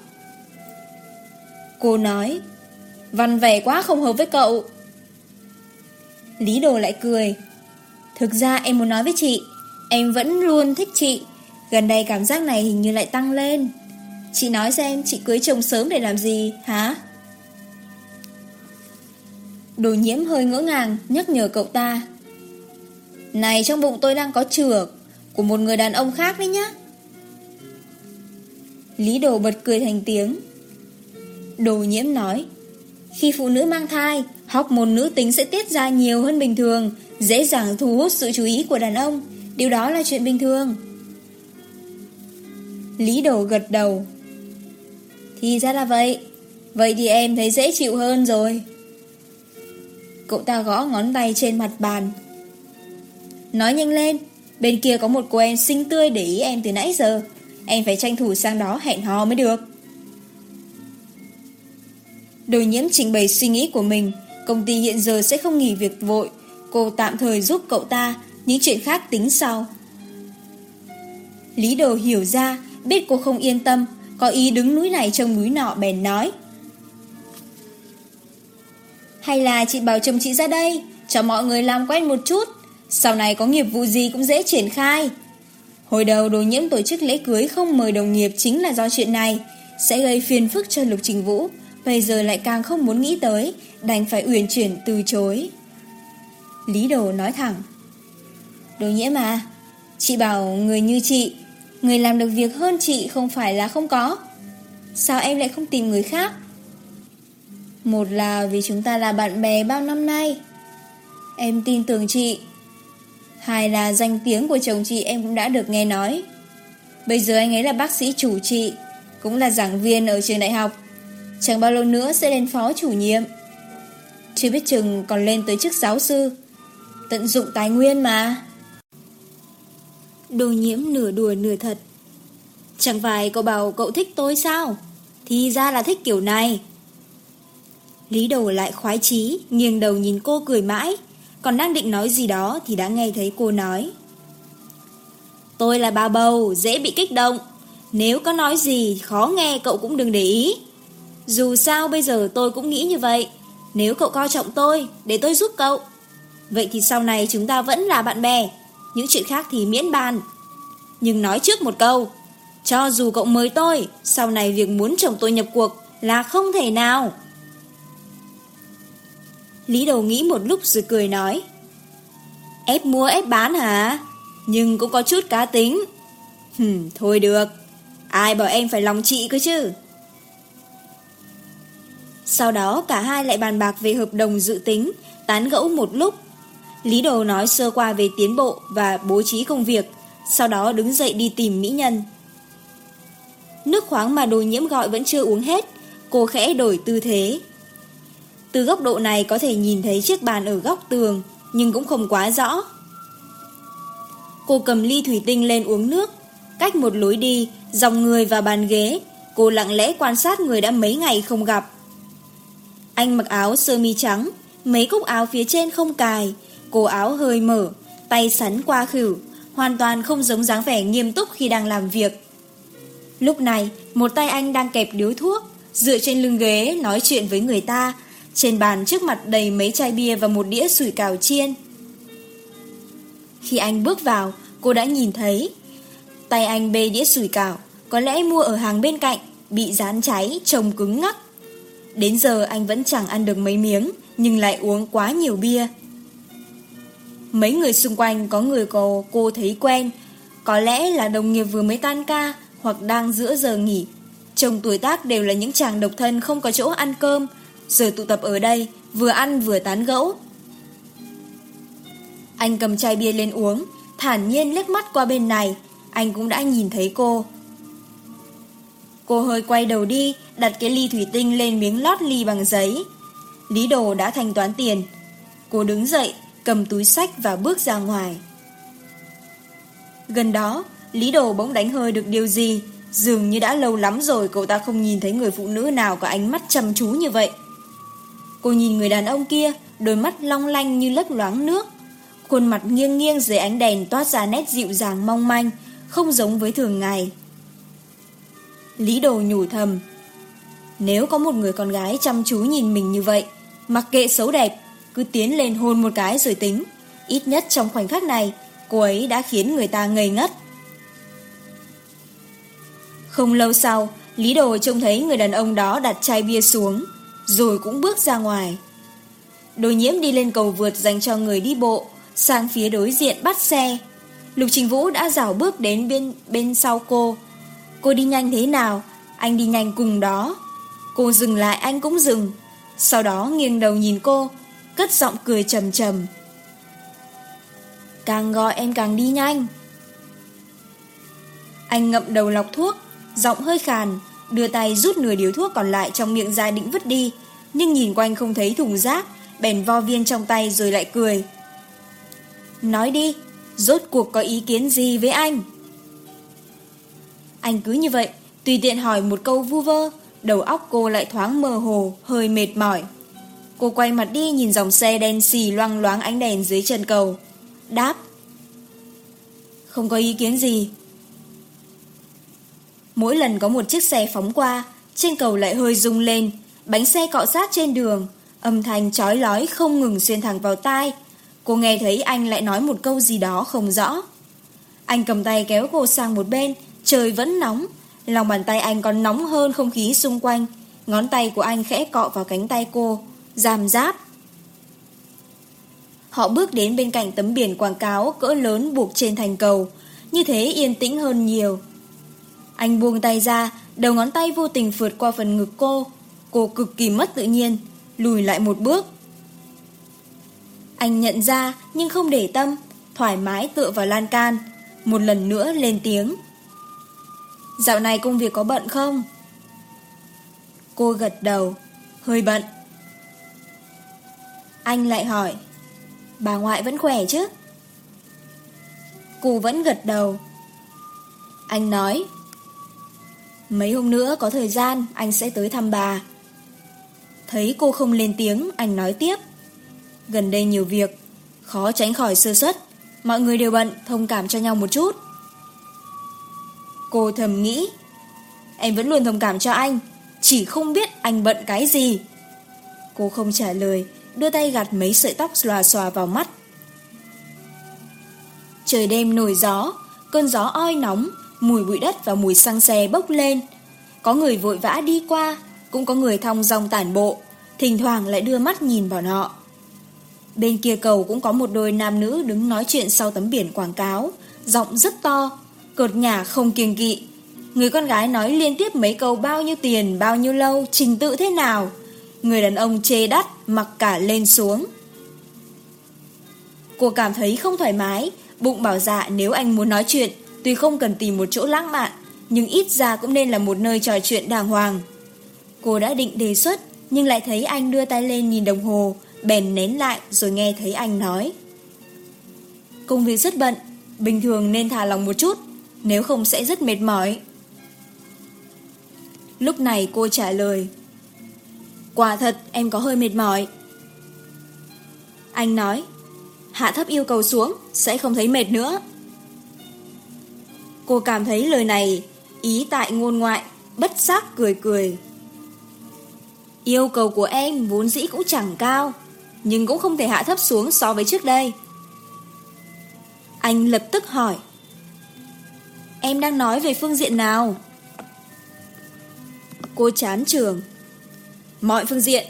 Cô nói, văn vẻ quá không hợp với cậu. Lý Đồ lại cười. Thực ra em muốn nói với chị, em vẫn luôn thích chị. Gần đây cảm giác này hình như lại tăng lên. Chị nói xem chị cưới chồng sớm để làm gì, hả? Đồ nhiễm hơi ngỡ ngàng, nhắc nhở cậu ta. Này, trong bụng tôi đang có trược Của một người đàn ông khác đấy nhá. Lý đồ bật cười thành tiếng. Đồ nhiễm nói, Khi phụ nữ mang thai Hormone nữ tính sẽ tiết ra nhiều hơn bình thường, Dễ dàng thu hút sự chú ý của đàn ông. Điều đó là chuyện bình thường. Lý Đồ gật đầu. Thì ra là vậy. Vậy thì em thấy dễ chịu hơn rồi. Cậu ta gõ ngón tay trên mặt bàn. Nói nhanh lên, Bên kia có một cô em xinh tươi để ý em từ nãy giờ. Em phải tranh thủ sang đó hẹn hò mới được. Đồi nhiễm trình bày suy nghĩ của mình. Công ty hiện giờ sẽ không nghỉ việc vội. Cô tạm thời giúp cậu ta, Những chuyện khác tính sau. Lý đồ hiểu ra Biết cô không yên tâm, Có ý đứng núi này trông núi nọ bèn nói. Hay là chị bảo chồng chị ra đây, Cho mọi người làm quen một chút, Sau này có nghiệp vụ gì cũng dễ triển khai. Hồi đầu đồ nhiễm tổ chức lễ cưới Không mời đồng nghiệp chính là do chuyện này, Sẽ gây phiền phức cho Lục Trình Vũ, Bây giờ lại càng không muốn nghĩ tới, Đành phải uyển chuyển từ chối. Lý Đồ nói thẳng, Đồ nhiễm mà Chị bảo người như chị Người làm được việc hơn chị không phải là không có. Sao em lại không tìm người khác? Một là vì chúng ta là bạn bè bao năm nay. Em tin tưởng chị. Hai là danh tiếng của chồng chị em cũng đã được nghe nói. Bây giờ anh ấy là bác sĩ chủ trị, Cũng là giảng viên ở trường đại học. Chẳng bao lâu nữa sẽ lên phó chủ nhiệm. Chưa biết chừng còn lên tới chức giáo sư. Tận dụng tài nguyên mà. Đồ nhiễm nửa đùa nửa thật. Chẳng phải cậu bảo cậu thích tôi sao? Thì ra là thích kiểu này. Lý đồ lại khoái chí, Nghiêng đầu nhìn cô cười mãi. Còn đang định nói gì đó Thì đã nghe thấy cô nói. Tôi là bà bầu, Dễ bị kích động. Nếu có nói gì, khó nghe cậu cũng đừng để ý. Dù sao bây giờ tôi cũng nghĩ như vậy. Nếu cậu coi trọng tôi, Để tôi giúp cậu. Vậy thì sau này chúng ta vẫn là bạn bè. Những chuyện khác thì miễn bàn. Nhưng nói trước một câu, Cho dù cậu mới tôi, Sau này việc muốn chồng tôi nhập cuộc Là không thể nào. Lý đầu nghĩ một lúc rồi cười nói, Ép mua, ép bán hả? Nhưng cũng có chút cá tính. Hừm, thôi được. Ai bảo em phải lòng chị cơ chứ? Sau đó cả hai lại bàn bạc về hợp đồng dự tính, Tán gẫu một lúc. Lý đồ nói sơ qua về tiến bộ và bố trí công việc, sau đó đứng dậy đi tìm mỹ nhân. Nước khoáng mà đồ nhiễm gọi vẫn chưa uống hết, cô khẽ đổi tư thế. Từ góc độ này có thể nhìn thấy chiếc bàn ở góc tường, nhưng cũng không quá rõ. Cô cầm ly thủy tinh lên uống nước, cách một lối đi, dòng người và bàn ghế, cô lặng lẽ quan sát người đã mấy ngày không gặp. Anh mặc áo sơ mi trắng, mấy cúc áo phía trên không cài, cổ áo hơi mở, tay sắn qua khỉu, hoàn toàn không giống dáng vẻ nghiêm túc khi đang làm việc. Lúc này, một tay anh đang kẹp điếu thuốc, dựa trên lưng ghế nói chuyện với người ta, trên bàn trước mặt đầy mấy chai bia và một đĩa sủi cào chiên. Khi anh bước vào, cô đã nhìn thấy. Tay anh bê đĩa sủi cảo, có lẽ mua ở hàng bên cạnh, bị rán cháy, trông cứng ngắc. Đến giờ anh vẫn chẳng ăn được mấy miếng, nhưng lại uống quá nhiều bia. Mấy người xung quanh có người cô, cô thấy quen. Có lẽ là đồng nghiệp vừa mới tan ca Hoặc đang giữa giờ nghỉ. Chồng tuổi tác đều là những chàng độc thân Không có chỗ ăn cơm. Giờ tụ tập ở đây Vừa ăn vừa tán gẫu. Anh cầm chai bia lên uống Thản nhiên liếc mắt qua bên này. Anh cũng đã nhìn thấy cô. Cô hơi quay đầu đi Đặt cái ly thủy tinh lên miếng lót ly bằng giấy. Lý đồ đã thanh toán tiền. Cô đứng dậy cầm túi sách và bước ra ngoài. Gần đó, Lý Đồ bỗng đánh hơi được điều gì, dường như đã lâu lắm rồi cậu ta không nhìn thấy người phụ nữ nào có ánh mắt chăm chú như vậy. Cô nhìn người đàn ông kia, đôi mắt long lanh như lấp loáng nước, khuôn mặt nghiêng nghiêng dưới ánh đèn toát ra nét dịu dàng mong manh, không giống với thường ngày. Lý Đồ nhủ thầm, nếu có một người con gái chăm chú nhìn mình như vậy, mặc kệ xấu đẹp, cứ tiến lên hôn một cái rồi tính. Ít nhất trong khoảnh khắc này, cô ấy đã khiến người ta ngây ngất. Không lâu sau, Lý Đồ trông thấy người đàn ông đó đặt chai bia xuống, rồi cũng bước ra ngoài. Đồ nhiễm đi lên cầu vượt dành cho người đi bộ, sang phía đối diện bắt xe. Lục Trình Vũ đã dảo bước đến bên, bên sau cô. Cô đi nhanh thế nào, anh đi nhanh cùng đó. Cô dừng lại anh cũng dừng, sau đó nghiêng đầu nhìn cô, cất giọng cười trầm trầm. Càng gọi em càng đi nhanh. Anh ngậm đầu lọc thuốc, giọng hơi khàn, đưa tay rút nửa điếu thuốc còn lại trong miệng ra định vứt đi, nhưng nhìn quanh không thấy thùng rác, bèn vo viên trong tay rồi lại cười. Nói đi, rốt cuộc có ý kiến gì với anh? Anh cứ như vậy, tùy tiện hỏi một câu vu vơ, đầu óc cô lại thoáng mơ hồ, hơi mệt mỏi. Cô quay mặt đi nhìn dòng xe đen xì loang loáng ánh đèn dưới chân cầu. Đáp. Không có ý kiến gì. Mỗi lần có một chiếc xe phóng qua, trên cầu lại hơi rung lên, bánh xe cọ sát trên đường, âm thanh chói lói không ngừng xuyên thẳng vào tai. Cô nghe thấy anh lại nói một câu gì đó không rõ. Anh cầm tay kéo cô sang một bên, trời vẫn nóng, lòng bàn tay anh còn nóng hơn không khí xung quanh. Ngón tay của anh khẽ cọ vào cánh tay cô, Giam giáp Họ bước đến bên cạnh tấm biển quảng cáo cỡ lớn buộc trên thành cầu, như thế yên tĩnh hơn nhiều. Anh buông tay ra, đầu ngón tay vô tình phượt qua phần ngực cô. Cô cực kỳ mất tự nhiên, lùi lại một bước. Anh nhận ra nhưng không để tâm, thoải mái tựa vào lan can, một lần nữa lên tiếng. Dạo này công việc có bận không? Cô gật đầu, hơi bận. Anh lại hỏi, Bà ngoại vẫn khỏe chứ? Cụ vẫn gật đầu. Anh nói, Mấy hôm nữa có thời gian, Anh sẽ tới thăm bà. Thấy cô không lên tiếng, Anh nói tiếp, Gần đây nhiều việc, Khó tránh khỏi sơ suất, Mọi người đều bận, thông cảm cho nhau một chút. Cô thầm nghĩ, Em vẫn luôn thông cảm cho anh, Chỉ không biết anh bận cái gì. Cô không trả lời đưa tay gạt mấy sợi tóc lòa xòa vào mắt. Trời đêm nổi gió, cơn gió oi nóng, mùi bụi đất và mùi xăng xe bốc lên. Có người vội vã đi qua, cũng có người thong dong tản bộ, thỉnh thoảng lại đưa mắt nhìn vào nọ. Bên kia cầu cũng có một đôi nam nữ đứng nói chuyện sau tấm biển quảng cáo, giọng rất to, cột nhà không kiêng kỵ. Người con gái nói liên tiếp mấy câu bao nhiêu tiền, bao nhiêu lâu, trình tự thế nào. Người đàn ông chê đắt, Mặc cả lên xuống. Cô cảm thấy không thoải mái, Bụng bảo dạ nếu anh muốn nói chuyện, Tuy không cần tìm một chỗ lãng mạn, Nhưng ít ra cũng nên là một nơi trò chuyện đàng hoàng. Cô đã định đề xuất, Nhưng lại thấy anh đưa tay lên nhìn đồng hồ, Bèn nén lại rồi nghe thấy anh nói. Công việc rất bận, Bình thường nên thả lòng một chút, Nếu không sẽ rất mệt mỏi. Lúc này cô trả lời Quả thật em có hơi mệt mỏi. Anh nói, hạ thấp yêu cầu xuống, sẽ không thấy mệt nữa. Cô cảm thấy lời này, ý tại ngôn ngoại, bất giác cười cười. Yêu cầu của em vốn dĩ cũng chẳng cao, nhưng cũng không thể hạ thấp xuống so với trước đây. Anh lập tức hỏi, Em đang nói về phương diện nào? Cô chán trường mọi phương diện.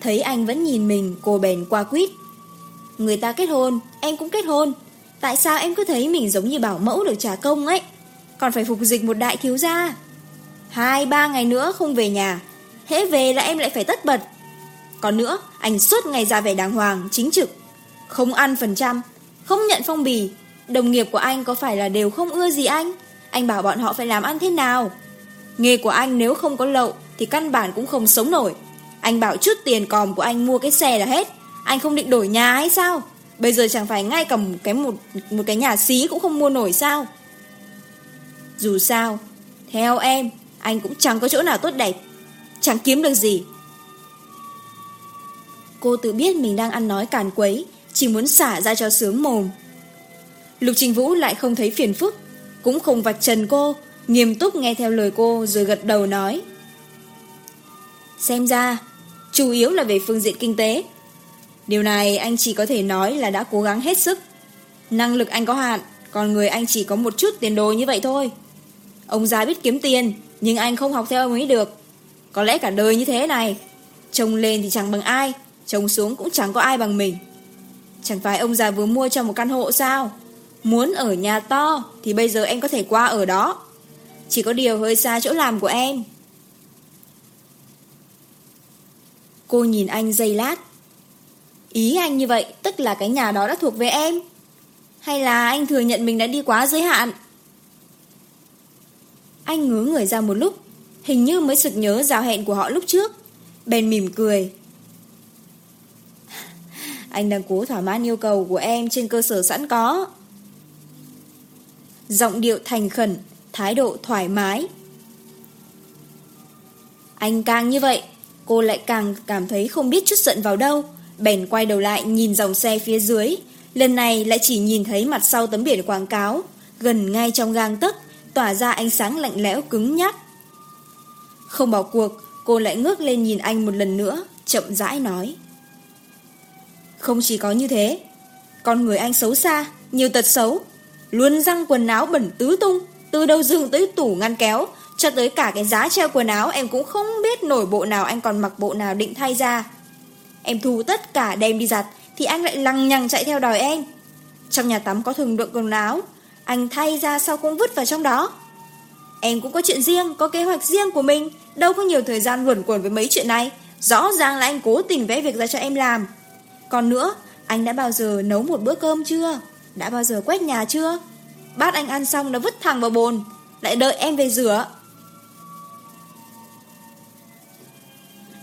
Thấy anh vẫn nhìn mình, cô bèn qua quýt. Người ta kết hôn, em cũng kết hôn. Tại sao em cứ thấy mình giống như bảo mẫu được trả công ấy? Còn phải phục dịch một đại thiếu gia. Hai ba ngày nữa không về nhà, hễ về là em lại phải tất bật. Còn nữa, anh suốt ngày ra vẻ đàng hoàng, chính trực. Không ăn phần trăm, không nhận phong bì. Đồng nghiệp của anh có phải là đều không ưa gì anh? Anh bảo bọn họ phải làm ăn thế nào? Nghề của anh nếu không có lậu thì căn bản cũng không sống nổi. Anh bảo chút tiền còm của anh mua cái xe là hết. Anh không định đổi nhà hay sao? Bây giờ chẳng phải ngay cầm cái, một, một cái nhà xí cũng không mua nổi sao? Dù sao, theo em, anh cũng chẳng có chỗ nào tốt đẹp. Chẳng kiếm được gì. Cô tự biết mình đang ăn nói càn quấy, chỉ muốn xả ra cho sướng mồm. Lục Trình Vũ lại không thấy phiền phức, cũng không vạch trần cô, nghiêm túc nghe theo lời cô rồi gật đầu nói. Xem ra, chủ yếu là về phương diện kinh tế. Điều này anh chỉ có thể nói là đã cố gắng hết sức. Năng lực anh có hạn, còn người anh chỉ có một chút tiền đồ như vậy thôi. Ông già biết kiếm tiền, nhưng anh không học theo ông ấy được. Có lẽ cả đời như thế này, trông lên thì chẳng bằng ai, trông xuống cũng chẳng có ai bằng mình. Chẳng phải ông già vừa mua cho một căn hộ sao? Muốn ở nhà to thì bây giờ em có thể qua ở đó. Chỉ có điều hơi xa chỗ làm của em. Cô nhìn anh dây lát. Ý anh như vậy, tức là cái nhà đó đã thuộc về em. Hay là anh thừa nhận mình đã đi quá giới hạn? Anh ngứa người ra một lúc, hình như mới sực nhớ giao hẹn của họ lúc trước. Bèn mỉm cười. Anh đang cố thỏa mãn yêu cầu của em trên cơ sở sẵn có. Giọng điệu thành khẩn, thái độ thoải mái. Anh càng như vậy, Cô lại càng cảm thấy không biết chút giận vào đâu. Bèn quay đầu lại nhìn dòng xe phía dưới. Lần này lại chỉ nhìn thấy mặt sau tấm biển quảng cáo. Gần ngay trong gang tấc, Tỏa ra ánh sáng lạnh lẽo cứng nhắc. Không bỏ cuộc, Cô lại ngước lên nhìn anh một lần nữa, Chậm rãi nói. Không chỉ có như thế, Con người anh xấu xa, Nhiều tật xấu. Luôn răng quần áo bẩn tứ tung, Từ đầu giường tới tủ ngăn kéo cho tới cả cái giá treo quần áo em cũng không biết nổi bộ nào anh còn mặc bộ nào định thay ra. Em thu tất cả đem đi giặt thì anh lại lăng nhằng chạy theo đòi em. Trong nhà tắm có thường đựng quần áo, anh thay ra sau cũng vứt vào trong đó. Em cũng có chuyện riêng, có kế hoạch riêng của mình, đâu có nhiều thời gian luẩn quẩn với mấy chuyện này. Rõ ràng là anh cố tình vẽ việc ra cho em làm. Còn nữa, anh đã bao giờ nấu một bữa cơm chưa? Đã bao giờ quét nhà chưa? Bát anh ăn xong đã vứt thẳng vào bồn, lại đợi em về rửa.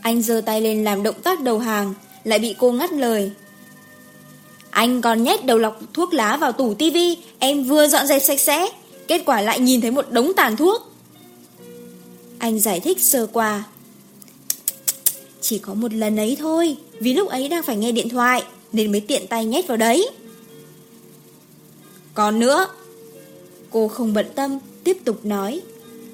Anh giơ tay lên làm động tác đầu hàng, Lại bị cô ngắt lời. Anh còn nhét đầu lọc thuốc lá vào tủ tivi Em vừa dọn dẹp sạch sẽ, Kết quả lại nhìn thấy một đống tàn thuốc. Anh giải thích sơ qua. Chỉ có một lần ấy thôi, Vì lúc ấy đang phải nghe điện thoại, Nên mới tiện tay nhét vào đấy. Còn nữa, Cô không bận tâm, Tiếp tục nói.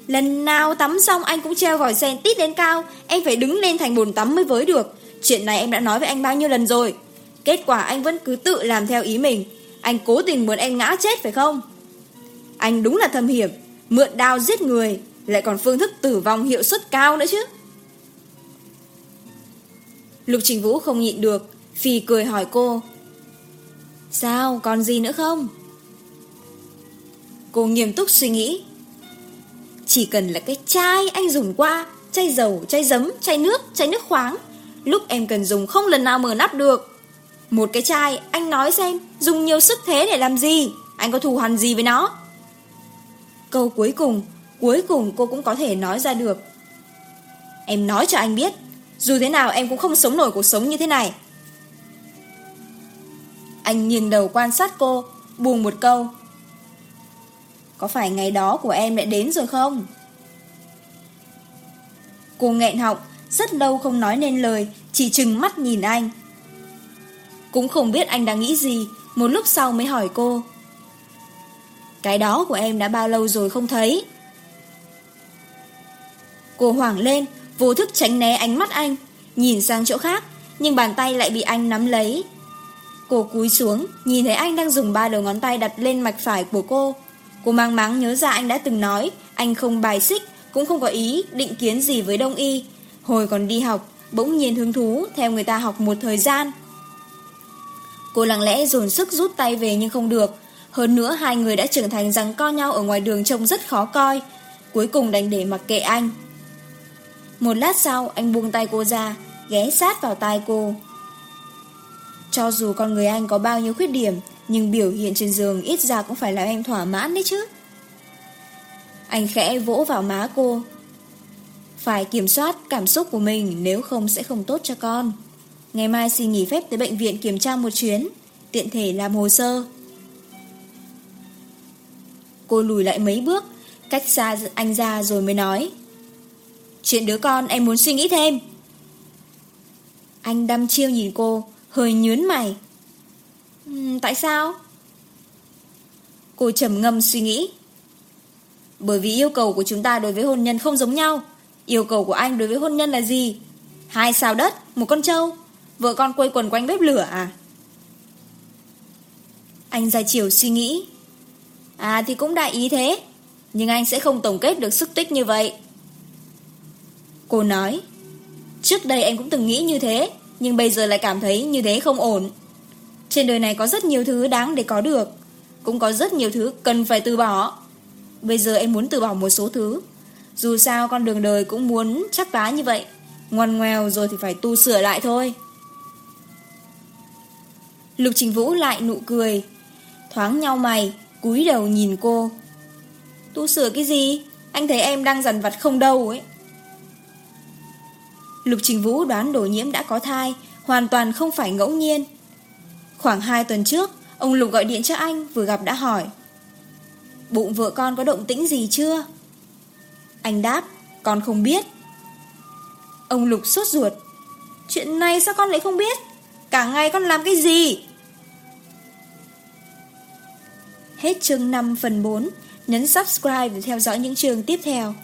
Lần nào tắm xong anh cũng treo vòi sen tít lên cao. Em phải đứng lên thành bồn tắm mới với được. Chuyện này em đã nói với anh bao nhiêu lần rồi. Kết quả anh vẫn cứ tự làm theo ý mình. Anh cố tình muốn em ngã chết phải không? Anh đúng là thâm hiểm. Mượn đao giết người, Lại còn phương thức tử vong hiệu suất cao nữa chứ. Lục Trình Vũ không nhịn được, Phì cười hỏi cô, Sao còn gì nữa không? Cô nghiêm túc suy nghĩ chỉ cần là cái chai anh dùng qua Chai dầu, chai giấm, chai nước, chai nước khoáng Lúc em cần dùng không lần nào mở nắp được. Một cái chai Anh nói xem dùng nhiều sức thế để làm gì Anh có thù hằn gì với nó? Câu cuối cùng Cuối cùng cô cũng có thể nói ra được. Em nói cho anh biết Dù thế nào em cũng không sống nổi cuộc sống như thế này. Anh nhìn đầu quan sát cô Buồn một câu có phải ngày đó của em đã đến rồi không? Cô nghẹn họng, rất lâu không nói nên lời, chỉ chừng mắt nhìn anh. Cũng không biết anh đang nghĩ gì, một lúc sau mới hỏi cô. Cái đó của em đã bao lâu rồi không thấy? Cô hoảng lên, vô thức tránh né ánh mắt anh, nhìn sang chỗ khác, nhưng bàn tay lại bị anh nắm lấy. Cô cúi xuống, nhìn thấy anh đang dùng ba đầu ngón tay đặt lên mạch phải của cô, Cô mang máng nhớ ra anh đã từng nói, anh không bài xích, cũng không có ý, định kiến gì với đông y. Hồi còn đi học, bỗng nhiên hứng thú, theo người ta học một thời gian. Cô lặng lẽ dồn sức rút tay về nhưng không được. Hơn nữa hai người đã trưởng thành rằng co nhau ở ngoài đường trông rất khó coi. Cuối cùng đành để mặc kệ anh. Một lát sau, anh buông tay cô ra, ghé sát vào tai cô. Cho dù con người anh có bao nhiêu khuyết điểm, nhưng biểu hiện trên giường ít ra cũng phải làm em thỏa mãn đấy chứ. Anh khẽ vỗ vào má cô. Phải kiểm soát cảm xúc của mình, Nếu không sẽ không tốt cho con. Ngày mai xin nghỉ phép tới bệnh viện kiểm tra một chuyến. Tiện thể làm hồ sơ. Cô lùi lại mấy bước, Cách xa anh ra rồi mới nói. Chuyện đứa con em muốn suy nghĩ thêm. Anh đăm chiêu nhìn cô, Hơi nhướn mày. Ừ, tại sao? Cô trầm ngâm suy nghĩ. Bởi vì yêu cầu của chúng ta đối với hôn nhân không giống nhau. Yêu cầu của anh đối với hôn nhân là gì? Hai sao đất, một con trâu. Vợ con quây quần quanh bếp lửa à? Anh ra chiều suy nghĩ. À thì cũng đại ý thế. Nhưng anh sẽ không tổng kết được sức tích như vậy. Cô nói. Trước đây anh cũng từng nghĩ như thế. Nhưng bây giờ lại cảm thấy như thế không ổn. Trên đời này có rất nhiều thứ đáng để có được. Cũng có rất nhiều thứ cần phải từ bỏ. Bây giờ em muốn từ bỏ một số thứ. Dù sao con đường đời cũng muốn chắc vá như vậy. Ngoan ngoèo rồi thì phải tu sửa lại thôi. Lục Trình Vũ lại nụ cười. Thoáng nhau mày, cúi đầu nhìn cô. Tu sửa cái gì? Anh thấy em đang dần vặt không đâu ấy. Lục Trình Vũ đoán đổ nhiễm đã có thai, Hoàn toàn không phải ngẫu nhiên. Khoảng 2 tuần trước, ông Lục gọi điện cho anh vừa gặp đã hỏi. Bụng vợ con có động tĩnh gì chưa? Anh đáp, con không biết. Ông Lục sốt ruột. Chuyện này sao con lại không biết? Cả ngày con làm cái gì? Hết chương 5 phần 4, nhấn subscribe để theo dõi những chương tiếp theo.